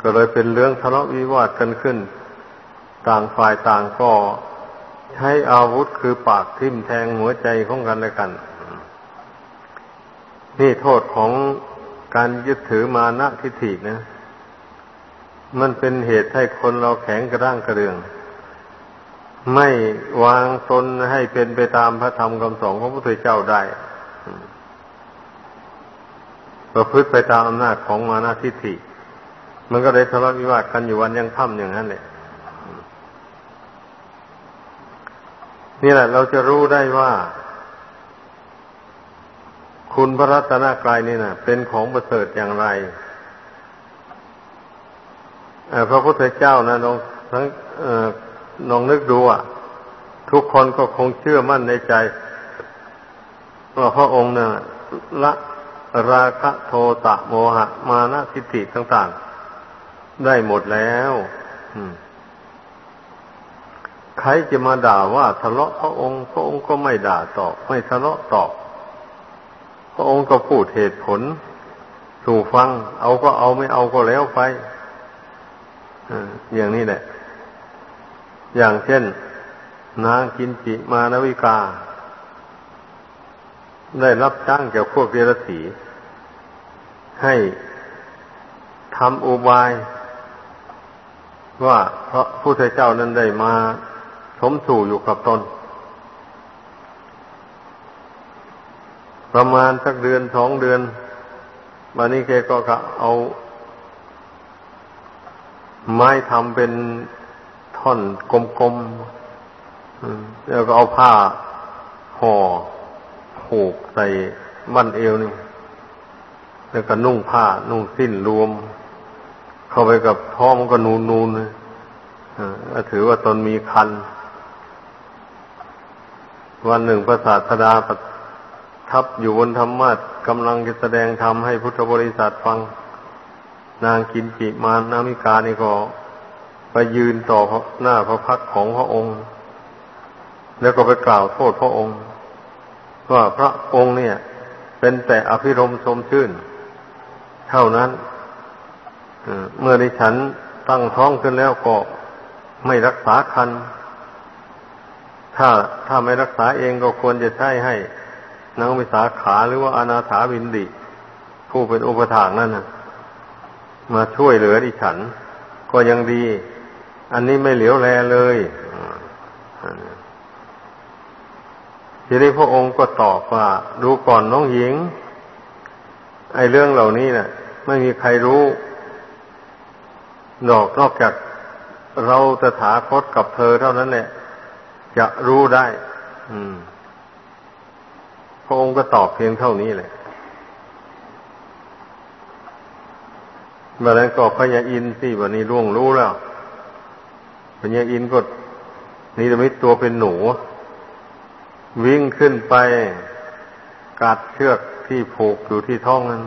ก็เลยเป็นเรื่องทะเลาะวิวาทกันขึ้น ต่างฝ่ายต่างก็ใช้อาวุธคือปากทิ่มแทงหัวใจของกันและกัน นี่โทษของการยึดถือมานะทิฏฐินะ มันเป็นเหตุให้คนเราแข็งกระด้างกระเดือง ไม่วางตนให้เป็นไปตามพระธรรมคำสอนของพระพุทธเจ้าได้ ประพฤติไปตามอำนาจของมานาทิฐิ มันก็เลยทะเลาะวิวาทกันอยู่วันยังค่ำอย่างนั้นแหละนี่แหละ เราจะรู้ได้ว่า คุณพระรัตนกรายนี่นะเป็นของประเสริฐอย่างไรพระพุทธเจ้านะลองทั้งลองนึกดูอะ ทุกคนก็คงเชื่อมั่นในใจว่าพระองค์นี่ยละ ราคะโทตะโมหะ มานะทิฏฐิต่างๆ ได้หมดแล้วใครจะมาด่าว่าทะเลาะพระองค์ พระองค์ก็ไม่ด่าตอบ ไม่ทะเลาะตอบ พระองค์ก็พูดเหตุผล สู่ฟัง เอาก็เอาไม่เอาก็แล้วไปอย่างนี้แหละ อย่างเช่น นางกินจิมานวิกา ได้รับจ้างเกี่ยวพวกเดรัจฉี ให้ทำอุบาย ว่าเพราะผู้เจ้านั้นได้มาสมสู่อยู่กับตน ประมาณสักเดือนสองเดือนวันนี้แกก็เอา ไม้ทำเป็นท่อนกลมๆแล้วก็เอาผ้าห่อผูกใส่บั้นเอวนี่ แล้วก็นุ่งผ้า นุ่งสิ้นรวม เข้าไปกับท้องมันก็นูนนูนเลยถือว่าตนมีคัน วันหนึ่งพระศาสดาประทับอยู่บนธรรมะกำลังจะแสดงธรรมให้พุทธบริษัทฟัง นางกินจิมานามิกานี่ก็ไปยืนต่อหน้าพระพักของพระองค์ แล้วก็ไปกล่าวโทษพระองค์ว่าพระองค์เนี่ย เป็นแต่อภิรมสมชื่น ท่านั้นเมื่อดิฉันตั้งท้องขึ้นแล้วก็ไม่รักษาคัน ถ้าถ้าไม่รักษาเองก็ควรจะใช้ให้นางวิสาขาหรือว่าอนาถาบินดิ ผู้เป็นอุปถากนั่นนะมาช่วยเหลือดิฉัน ก็ยังดี อันนี้ไม่เหลียวแลเลยทีนี้พระองค์ก็ตอบว่า ดูก่อนน้องหญิง ไอ้เรื่องเหล่านี้นะ่ะ ไม่มีใครรู้นอกนอกจากเราตถาคตกับเธอเท่านั้นแหละจะรู้ได้ อืม พระองค์ก็ตอบเพียงเท่านี้แหละเมื่อนั้นก็พญาอินสิวันนี้ร่วงรู้แล้วพญาอินก็นิรมิตตัวเป็นหนู วิ่งขึ้นไป กัดเชือกที่ผูกอยู่ที่ท้องนั้น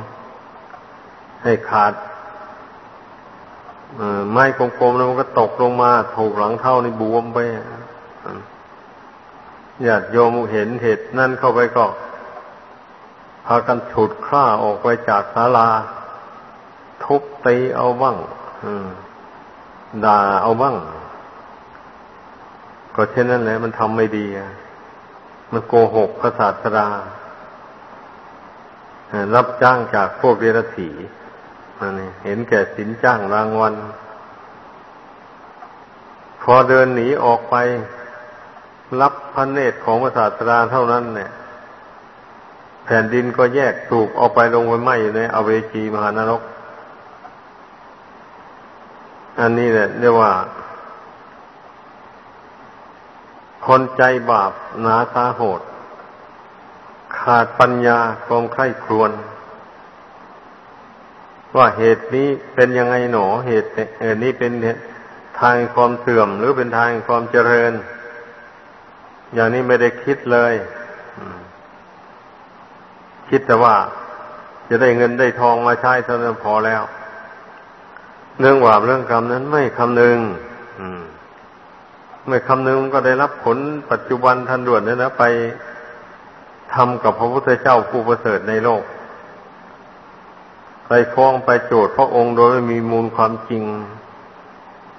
ให้ขาดไม้กลมๆแล้วมันก็ตกลงมา ถูกหลังเท่านี่บวมไปญาติโยมเห็นเหตุนั่นเข้าไปก็ พากันฉุดข้าออกไปจากศาลา ทุบตีเอาบ้างด่าเอาบ้าง ก็เช่นนั้นแหละมันทำไม่ดีมันโกหกพระศาสดารับจ้างจากพวกเดรัจฉี นั่นเห็นแก่สินจ้างรางวัล พอเดินหนีออกไป รับพระเนตรของพระศาสดาเท่านั้น เนี่ย แผ่นดินก็แยกถูกเอาไปลงไว้ไหมในอเวจีมหานรก อันนี้เนี่ยเรียกว่า คนใจบาปหนาตาโหด ขาดปัญญาความใคร่ครวญ ว่าเหตุนี้เป็นยังไงหนอเหตุเอนี้เป็นทางความเสื่อมหรือเป็นทางความเจริญ อย่างนี้ไม่ได้คิดเลยคิดแต่ว่า จะได้เงินได้ทองมาใช้เท่านั้นพอแล้ว เรื่องบาปเรื่องกรรมนั้นไม่คำนึงไม่คำนึงก็ได้รับผลปัจจุบันทันด่วนนี่นะไปทำกับพระพุทธเจ้าผู้ประเสริฐในโลก ไปฟ้องไปโจทย์พระองค์โดยไม่มีมูลความจริง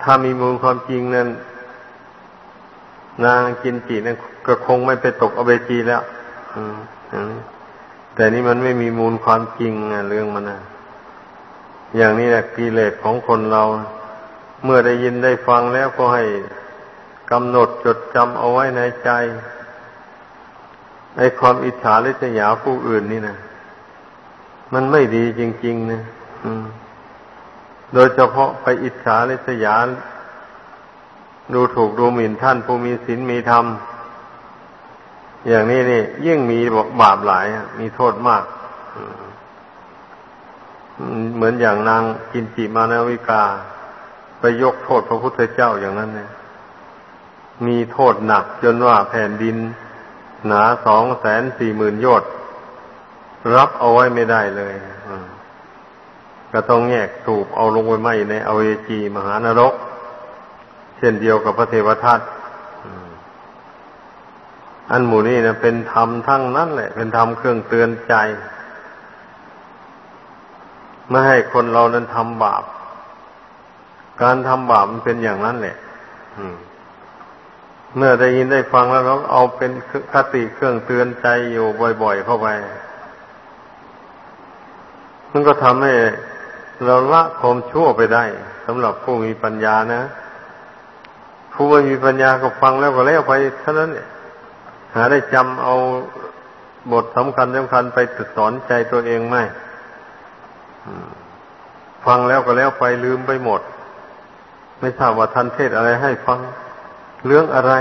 ถ้ามีมูลความจริงนั้น นางกินจีนั้นก็คงไม่ไปตกอเบจีแล้วแต่นี่มันไม่มีมูลความจริงเรื่องมันนะอย่างนี้แหละกิเลสของคนเรา เมื่อได้ยินได้ฟังแล้วก็ให้กำหนดจดจำเอาไว้ในใจไอ้ความอิจฉาริษยาผู้อื่นนี่นะ มันไม่ดีจริงๆนะโดยเฉพาะไปอิจฉาริษยา ดูถูกดูหมิ่นท่านผู้มีศีลมีธรรม อย่างนี้นี่ ยิ่งมีบาปหลาย มีโทษมาก เหมือนอย่างนางกินจิมานาวิกา ไปยกโทษพระพุทธเจ้าอย่างนั้นเนี่ยมีโทษหนักจนว่าแผ่นดิน หนาสองแสนสี่หมื่นโยชน์ รับเอาไว้ไม่ได้เลยก็ต้องแยกถูกเอาลงไปไหมในอเวจีมหานรก เช่นเดียวกับพระเทวทัตอันหมู่นี้นะเป็นธรรมทั้งนั้นแหละ เป็นธรรมเครื่องเตือนใจ ไม่ให้คนเรานั้นทำบาป การทำบาปมันเป็นอย่างนั้นแหละเมื่อได้ยินได้ฟังแล้วเราเอาเป็นคติเครื่องเตือนใจอยู่บ่อย ๆ เข้าไป มันก็ทำให้เราละความชั่วไปได้สำหรับผู้มีปัญญานะ ผู้ไม่มีปัญญาก็ฟังแล้วก็แล้วไปเท่านั้นเนี่ยหาได้จำเอาบทสำคัญสำคัญไปสอนใจตัวเองไหมฟังแล้วก็แล้วไปลืมไปหมด ไม่ทราบว่าท่านเทศอะไรให้ฟังเรื่องอะไร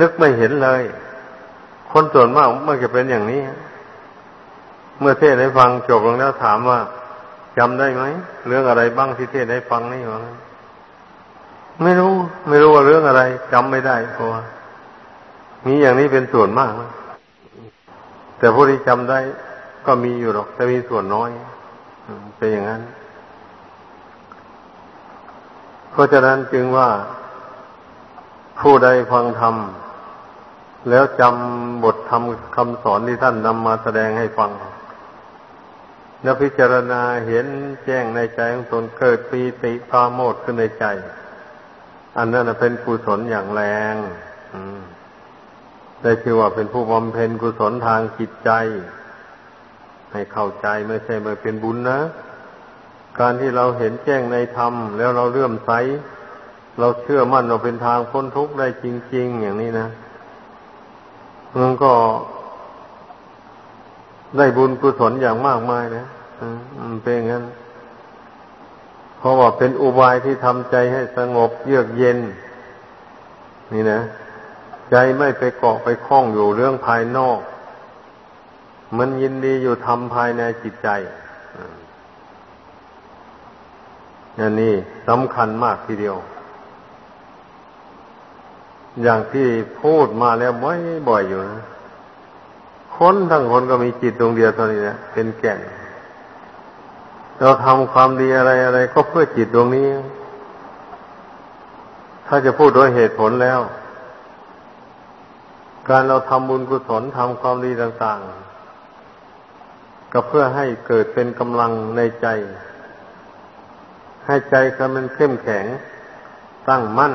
นึกไม่เห็นเลย คนส่วนมากมันจะเป็นอย่างนี้ เมื่อเทศให้ฟังจบลงแล้วถามว่าจำได้ไหมเรื่องอะไรบ้างที่เทศให้ฟังนี่วะไม่รู้ ไม่รู้ว่าเรื่องอะไรจำไม่ได้เพราะว่ามีอย่างนี้เป็นส่วนมากนะแต่ผู้ที่จำได้ก็มีอยู่หรอก แต่มีส่วนน้อยเป็นอย่างนั้น เพราะฉะนั้นจึงว่าผู้ใดฟังธรรมแล้วจำบทธรรมคำสอนที่ท่านนำมาแสดงให้ฟัง แล้วพิจารณาเห็นแจ้งในใจของตนเกิดปีติพาโมดขึ้นในใจ อันนั้นเป็นกุศลอย่างแรงได้ชื่อว่าเป็นผู้บำเพ็ญกุศลทางจิตใจ ให้เข้าใจไม่ใช่ไม่เป็นบุญนะ การที่เราเห็นแจ้งในธรรม แล้วเราเลื่อมใส เราเชื่อมั่นเราเป็นทางพ้นทุกข์ได้จริง ๆ อย่างนี้นะมันก็ ได้บุญกุศลอย่างมากมายนะมันเป็นงั้น เพราะว่าเป็นอุบายที่ทำใจให้สงบเยือกเย็น นี่นะ ใจไม่ไปเกาะไปคล้องอยู่เรื่องภายนอก มันยินดีอยู่ทำภายในจิตใจอันนี้สำคัญมากทีเดียว อย่างที่พูดมาแล้วบ่อยบ่อยอยู่นะ คนทั้งคนก็มีจิตดวงเดียวเท่านี้นะเป็นแก่น เราทำความดีอะไรอะไร ก็เพื่อจิตดวงนี้ ถ้าจะพูดโดยเหตุผลแล้ว การเราทำบุญกุศลทำความดีต่าง ๆ ก็เพื่อให้เกิดเป็นกำลังในใจ ให้ใจมันเข้มแข็ง ตั้งมั่น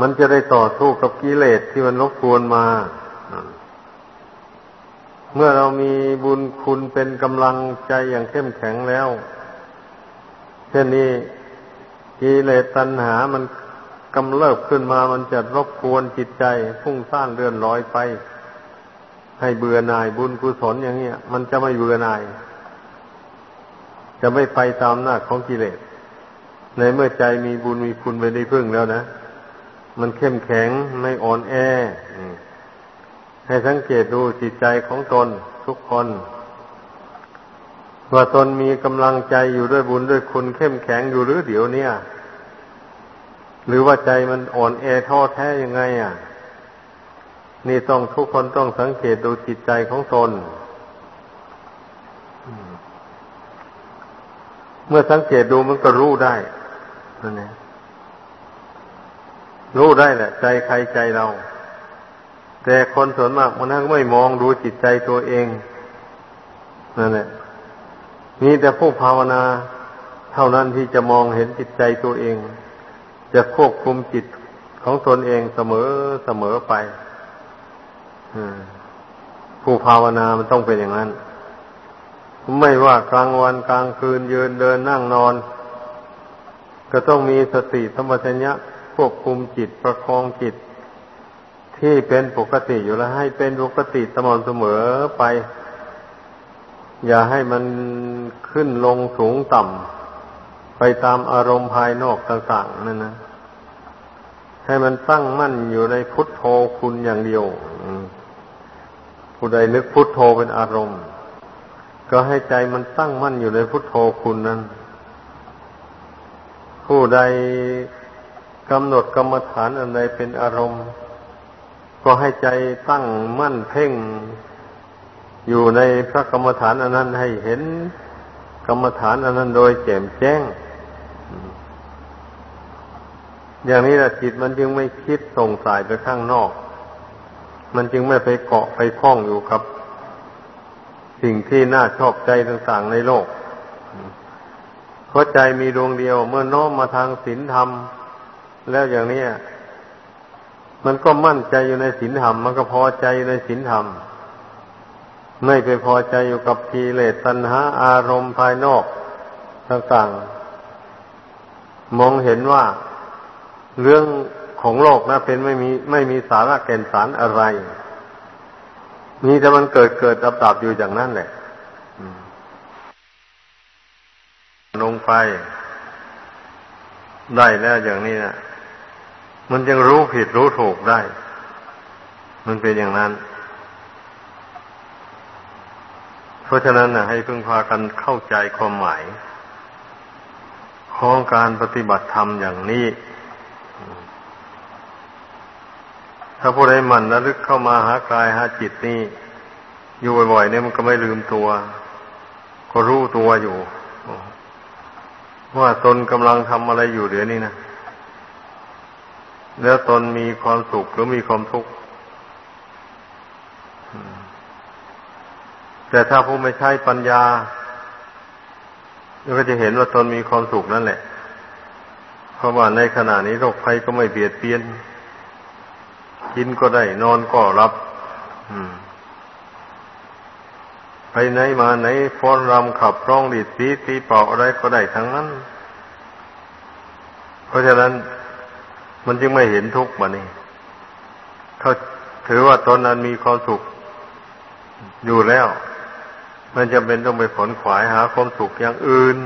มันจะได้ต่อสู้กับกิเลสที่มันรบกวนมา เมื่อเรามีบุญคุณเป็นกำลังใจอย่างเข้มแข็งแล้วเช่นนี้กิเลสตัณหามันกำเริบขึ้นมามันจะรบกวนจิตใจพุ่งสร้างเดือนลอยไป ให้เบื่อหน่ายบุญกุศลอย่างเงี้ย มันจะไม่เบื่อหน่าย จะไม่ไปตามหน้าของกิเลส ในเมื่อใจมีบุญมีคุณไปได้พึ่งแล้วนะ มันเข้มแข็งไม่อ่อนแอ ให้สังเกตดูจิตใจของตนทุกคน ว่าตนมีกำลังใจอยู่ด้วยบุญด้วยคุณเข้มแข็งอยู่หรือเดี๋ยวนี้หรือว่าใจมันอ่อนแอท้อแท้ยังไง อะ นี่ต้องทุกคนต้องสังเกตดูจิตใจของตน เมื่อสังเกตดูมันก็รู้ได้นั่นเองรู้ได้แหละ ใจใครใจเรา แต่คนส่วนมากมันนั่งไม่มองดูจิตใจตัวเองนั่นแหละมีแต่ผู้ภาวนา เท่านั้นที่จะมองเห็นจิตใจตัวเอง จะควบคุมจิตของตนเองเสมอเสมอไปผู้ภาวนามันต้องเป็นอย่างนั้น ไม่ว่ากลางวันกลางคืนยืนเดินนั่งนอน ก็ต้องมีสติธรรมชัญญะควบคุมจิตประคองจิต ที่เป็นปกติอยู่แล้ว ให้เป็นปกติสม่ำเสมอไป อย่าให้มันขึ้นลงสูงต่ำไปตามอารมณ์ภายนอกต่างๆนั่นนะให้มันตั้งมั่นอยู่ในพุทโธคุณอย่างเดียวผู้ใดนึกพุทโธเป็นอารมณ์ ก็ให้ใจมันตั้งมั่นอยู่ในพุทโธคุณนั้น ผู้ใดกำหนดกรรมฐานอันใดเป็นอารมณ์ ก็ให้ใจตั้งมั่นเพ่ง อยู่ในพระกรรมฐานอันนั้นให้เห็นกรรมฐานอันนั้นโดยแจ่มแจ้ง อย่างนี้แหละจิตมันจึงไม่คิดส่งสายไปข้างนอก มันจึงไม่ไปเกาะไปคล้องอยู่กับ สิ่งที่น่าชอบใจต่างๆในโลก เพราะใจมีดวงเดียวเมื่อน้อมมาทางศีลธรรม แล้วอย่างนี้ มันก็มั่นใจอยู่ในศีลธรรม มันก็พอใจในศีลธรรม ไม่ไปพอใจอยู่กับกิเลสตัณหาอารมณ์ภายนอกต่างๆ มองเห็นว่า เรื่องของโลกนะเป็นไม่มีไม่มีสาระแก่นสารอะไร มีแต่มันเกิดเกิดดับดับอยู่อย่างนั้นแหละลงไป ได้แล้วอย่างนี้นะ มันยังรู้ผิดรู้ถูกได้ มันเป็นอย่างนั้น เพราะฉะนั้นนะให้พึ่งพากันเข้าใจความหมาย ของการปฏิบัติธรรมอย่างนี้ ถ้าผู้ใดมันระลึกเข้ามาหากายหาจิตนี่อยู่บ่อยๆเนี่ยมันก็ไม่ลืมตัว ก็รู้ตัวอยู่ว่าตนกำลังทำอะไรอยู่เดี๋ยวนี้นะ แล้วตนมีความสุขหรือมีความทุกข์แต่ถ้าผู้ไม่ใช่ปัญญาก็จะเห็นว่าตนมีความสุขนั่นแหละ เพราะว่าในขณะนี้โรคภัยก็ไม่เบียดเบียน กินก็ได้ นอนก็รับไปไหนมาไหนฟ้อนรำขับร้องดีดสีตีเป่าอะไรก็ได้ทั้งนั้น เพราะฉะนั้น มันจึงไม่เห็นทุกข์มานี่เขาถือว่าตนนั้นมีความสุขอยู่แล้ว มันจะเป็นต้องไปผลขวายหาความสุขอย่างอื่น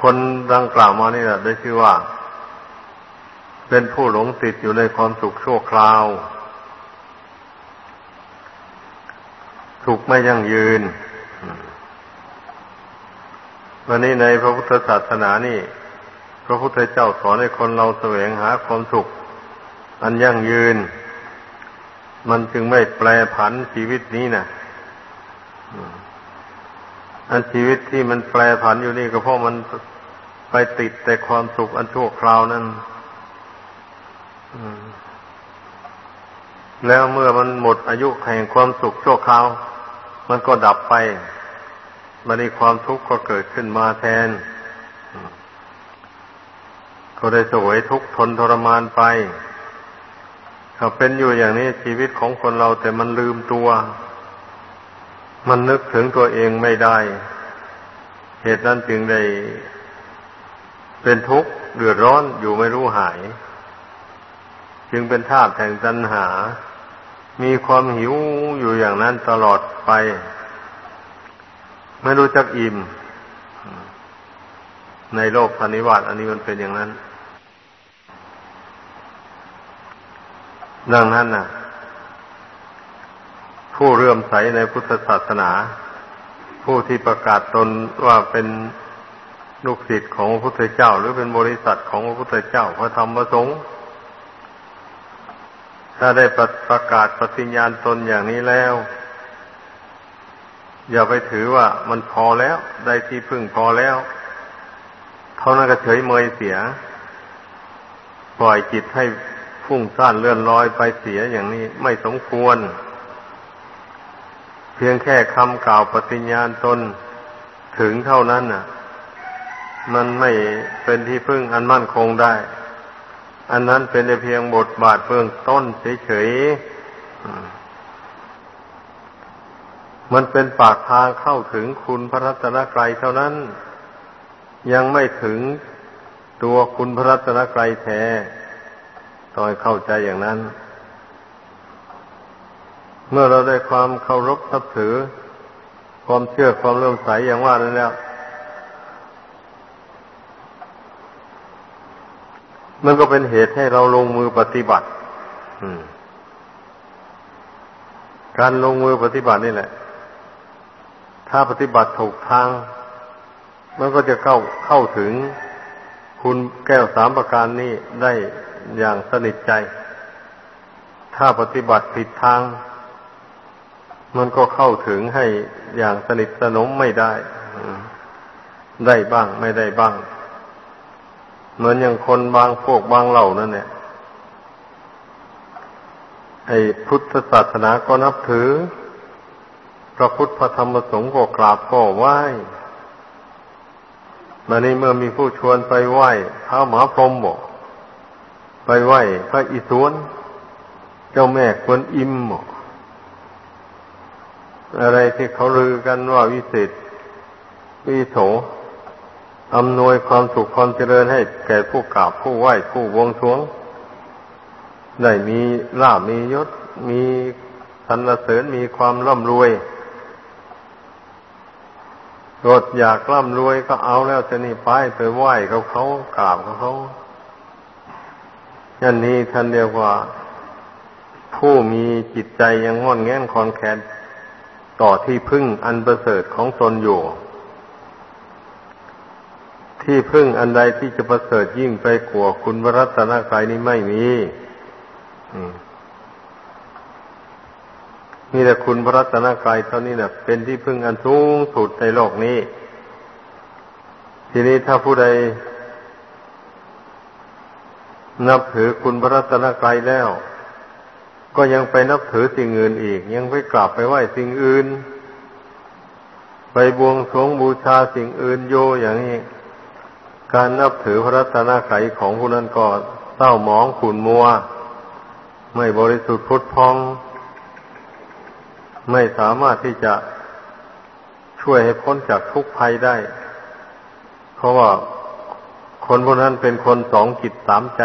คนดังกล่าวมานี่แหละได้ชื่อว่า เป็นผู้หลงติดอยู่ในความสุขชั่วคราว สุขไม่ยั่งยืน วันนี้ในพระพุทธศาสนานี่ พระพุทธเจ้าสอนให้คนเราแสวงหาความสุข อันยั่งยืน มันจึงไม่แปรผันชีวิตนี้นะอันชีวิตที่มันแปรผันอยู่นี่ก็เพราะมันไปติดแต่ความสุขอันชั่วคราวนั้นแล้วเมื่อมันหมดอายุแห่งความสุขชั่วคราว มันก็ดับไป มันนีความทุกข์ก็เกิดขึ้นมาแทน ก็ได้สวยทุกข์ทนทรมานไป ถ้าเป็นอยู่อย่างนี้ชีวิตของคนเราแต่มันลืมตัว มันนึกถึงตัวเองไม่ได้ เหตุนั้นจึงได้ เป็นทุกข์เดือดร้อนอยู่ไม่รู้หาย จึงเป็นธาตุแห่งตัณหา มีความหิวอยู่อย่างนั้นตลอดไป ไม่รู้จักอิ่ม ในโลกพันิวัตอันนี้มันเป็นอย่างนั้น ดังนั้นน่ะ ผู้เรื่มใสในพุทธศาสนา ผู้ที่ประกาศตนว่าเป็นลูกศิษย์ของพระพุทธเจ้า หรือเป็นบริษัทของพระพุทธเจ้าพระธรรมพระสงฆ์ถ้าได้ประประกาศปฏิญญาณตนอย่างนี้แล้ว อย่าไปถือว่ามันพอแล้ว ได้ที่พึ่งพอแล้ว เท่านั้นก็เฉยเมยเสีย ปล่อยจิตให้ฟุ้งซ่านเลื่อนลอยไปเสียอย่างนี้ไม่สมควร เพียงแค่คำกล่าวปฏิญญาณตนถึงเท่านั้นน่ะ มันไม่เป็นที่พึ่งอันมั่นคงได้ อันนั้นเป็นเพียงบทบาทเบื้องต้นเฉยๆ มันเป็นปากทางเข้าถึงคุณพระรัตนกรัยเท่านั้น ยังไม่ถึงตัวคุณพระรัตนกรัยแท้ต้องเข้าใจอย่างนั้น เมื่อเราได้ความเคารพนับถือ ความเชื่อความเลื่อมใสอย่างว่านั้นแล้ว มันก็เป็นเหตุให้เราลงมือปฏิบัติการลงมือปฏิบัตินี่แหละ ถ้าปฏิบัติถูกทาง มันก็จะเข้าเข้าถึงคุณแก้วสามประการนี้ได้อย่างสนิทใจ ถ้าปฏิบัติผิดทาง มันก็เข้าถึงให้อย่างสนิทสนมไม่ได้ ได้บ้างไม่ได้บ้าง เหมือนอย่างคนบางพวกบางเหล่านั่นเนี่ยไอ้พุทธศาสนาก็นับถือ พระพุทธพระธรรมสงฆ์ก็กราบก็ไหว้มานี้เมื่อมีผู้ชวนไปไหว้เท้าหมาพรหมบอกไปไหว้พระอิศวรเจ้าแม่ควนอิมอะไรที่เขาลือกันว่าวิเศษวิโสอำนวยความสุขความเจริญให้แก่ผู้กราบผู้ไหว้ผู้วงสวง ได้มีลาบมียศ มีสรรเสริญมีความร่ำรวย รดอยากร่ำรวยก็เอาแล้วจะนี่ไปไปไหว้เขาเขากราบเขาเขาย่านนี้ท่านเรียกว่า ผู้มีจิตใจยังงอนแง่นคอนแคนต่อที่พึ่งอันประเสริฐของตนอยู่ ที่พึ่งอันใดที่จะประเสริฐยิ่งไปกว่าคุณวรัตนกายนี้ไม่มี มีแต่คุณพระรัตนกายเท่านี้นะเป็นที่พึ่งอันสูงสุดในโลกนี้ ทีนี้ถ้าผู้ใด นับถือคุณพระรัตนกรัยแล้ว ก็ยังไปนับถือสิ่งอื่นอีก ยังไปกราบไปไหว้สิ่งอื่น ไปบวงสรวงบูชาสิ่งอื่นโยอย่างนี้ การนับถือพระรัตนตรัยของผู้นั้นก็เศร้าหมองขุ่นมัว ไม่บริสุทธิ์พุทธพอง ไม่สามารถที่จะช่วยให้พ้นจากทุกข์ภัยได้ เพราะว่าคนพวกนั้นเป็นคนสองจิตสามใจ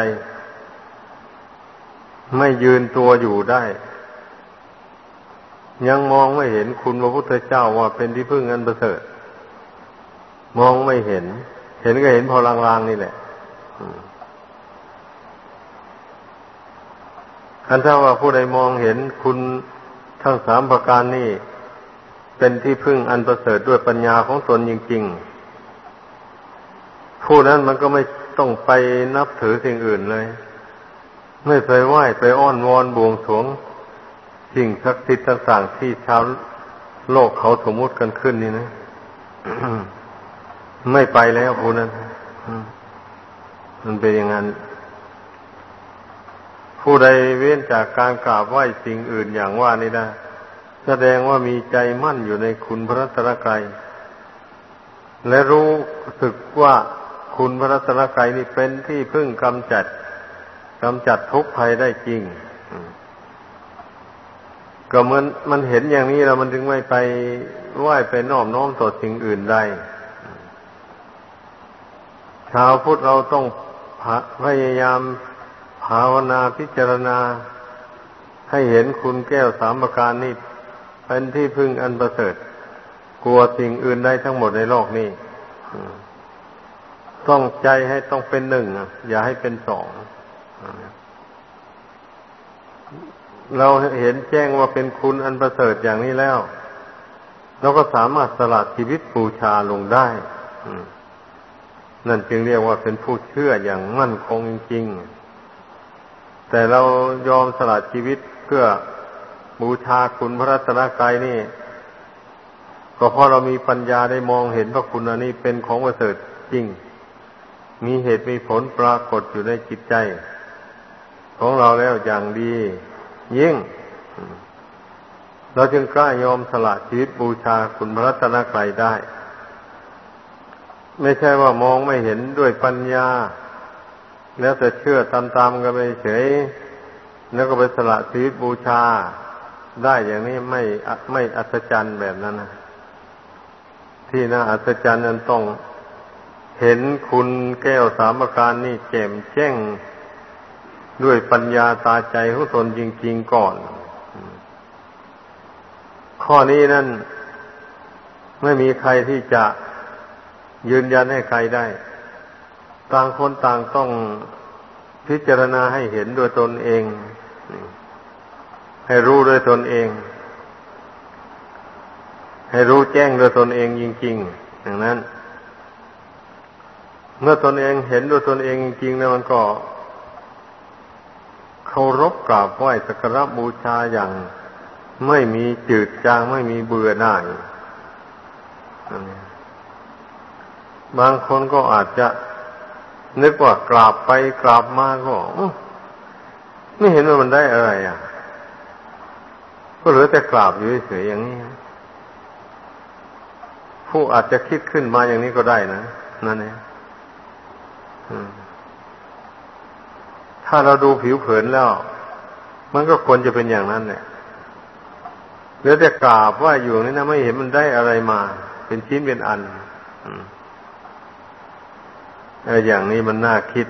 ไม่ยืนตัวอยู่ได้ ยังมองไม่เห็นคุณพระพุทธเจ้าว่าเป็นที่พึ่งอันประเสริฐ มองไม่เห็น เห็นก็เห็นพอลางๆนี่แหละคันถ้าว่าผู้ใดมองเห็นคุณ ทั้งสามประการนี่เป็นที่พึ่งอันประเสริฐด้วยปัญญาของตนจริง ๆ ผู้นั้นมันก็ไม่ต้องไปนับถือสิ่งอื่นเลย ไม่ไปไหว้ไปอ้อนวอนบวงสรวง สิ่งศักดิ์สิทธิ์ต่างๆที่ชาวโลกเขาสมมุติกันขึ้นนี่นะไม่ไปแล้วผู้นั้นมันเป็นอย่างนั้น ผู้ใดเว้นจากการกราบไหว้สิ่งอื่นอย่างว่านี่นะแสดงว่ามีใจมั่นอยู่ในคุณพระรัตนกรัยและรู้สึกว่าคุณพระรัตนกรัยนี่เป็นที่พึ่งกำจัดกำจัดทุกภัยได้จริง ก็เหมือนมันเห็นอย่างนี้แล้วมันถึงไม่ไปไหว้ไปนอบน้อมต่อสิ่งอื่นได้ชาวพุทธเราต้องพยายาม ภาวนาพิจารณาให้เห็นคุณแก้วสามประการนี้เป็นที่พึ่งอันประเสริฐ กลัวสิ่งอื่นได้ทั้งหมดในโลกนี้ต้องใจให้ต้องเป็นหนึ่งอย่าให้เป็นสองเราเห็นแจ้งว่าเป็นคุณอันประเสริฐอย่างนี้แล้ว เราก็สามารถสละชีวิตบูชาลงได้นั่นจึงเรียกว่าเป็นผู้เชื่ออย่างมั่นคงจริงๆ แต่เรายอมสละชีวิตเพื่อบูชาคุณพระรัตนกรัยนี่ ก็เพราะเรามีปัญญาได้มองเห็นพระคุณอันนี้เป็นของประเสริฐจริง มีเหตุมีผลปรากฏอยู่ในจิตใจ ของเราแล้วอย่างดี ยิ่ง เราจึงกล้ายอมสละชีวิตบูชาคุณพระรัตนกรัยได้ ไม่ใช่ว่ามองไม่เห็นด้วยปัญญา แล้วจะเชื่อตามๆกันไปเฉย แล้วก็ไปสละชีวิตบูชาได้อย่างนี้ไม่ไม่อัศจรรย์แบบนั้นนะที่น่าอัศจรรย์นั้นต้องเห็นคุณแก้วสามประการนี่แจ่มแจ้งด้วยปัญญาตาใจของตนจริง ๆก่อน ข้อนี้นั่น ไม่มีใครที่จะยืนยันให้ใครได้ ต่างคนต่างต้องพิจารณาให้เห็นด้วยตนเอง ให้รู้ด้วยตนเอง ให้รู้แจ้งด้วยตนเองจริงๆอย่างนั้น เมื่อตนเองเห็นด้วยตนเองจริงๆแล้วมันก็เคารพกราบไหว้สักการะบูชาอย่างไม่มีจืดจางไม่มีเบื่อหน่ายบางคนก็อาจจะ นึกว่ากราบไปกราบมาก็ไม่เห็นว่ามันได้อะไรอะ ก็เหลือแต่กราบอยู่เฉยอย่างนี้ผู้อาจจะคิดขึ้นมาอย่างนี้ก็ได้นะนั่นเองถ้าเราดูผิวเผินแล้ว มันก็ควรจะเป็นอย่างนั้นแหละเหลือแต่กราบว่าอยู่นี่นะไม่เห็นมันได้อะไรมา เป็นชิ้นเป็นอัน อ อย่างนี้มันน่าคิด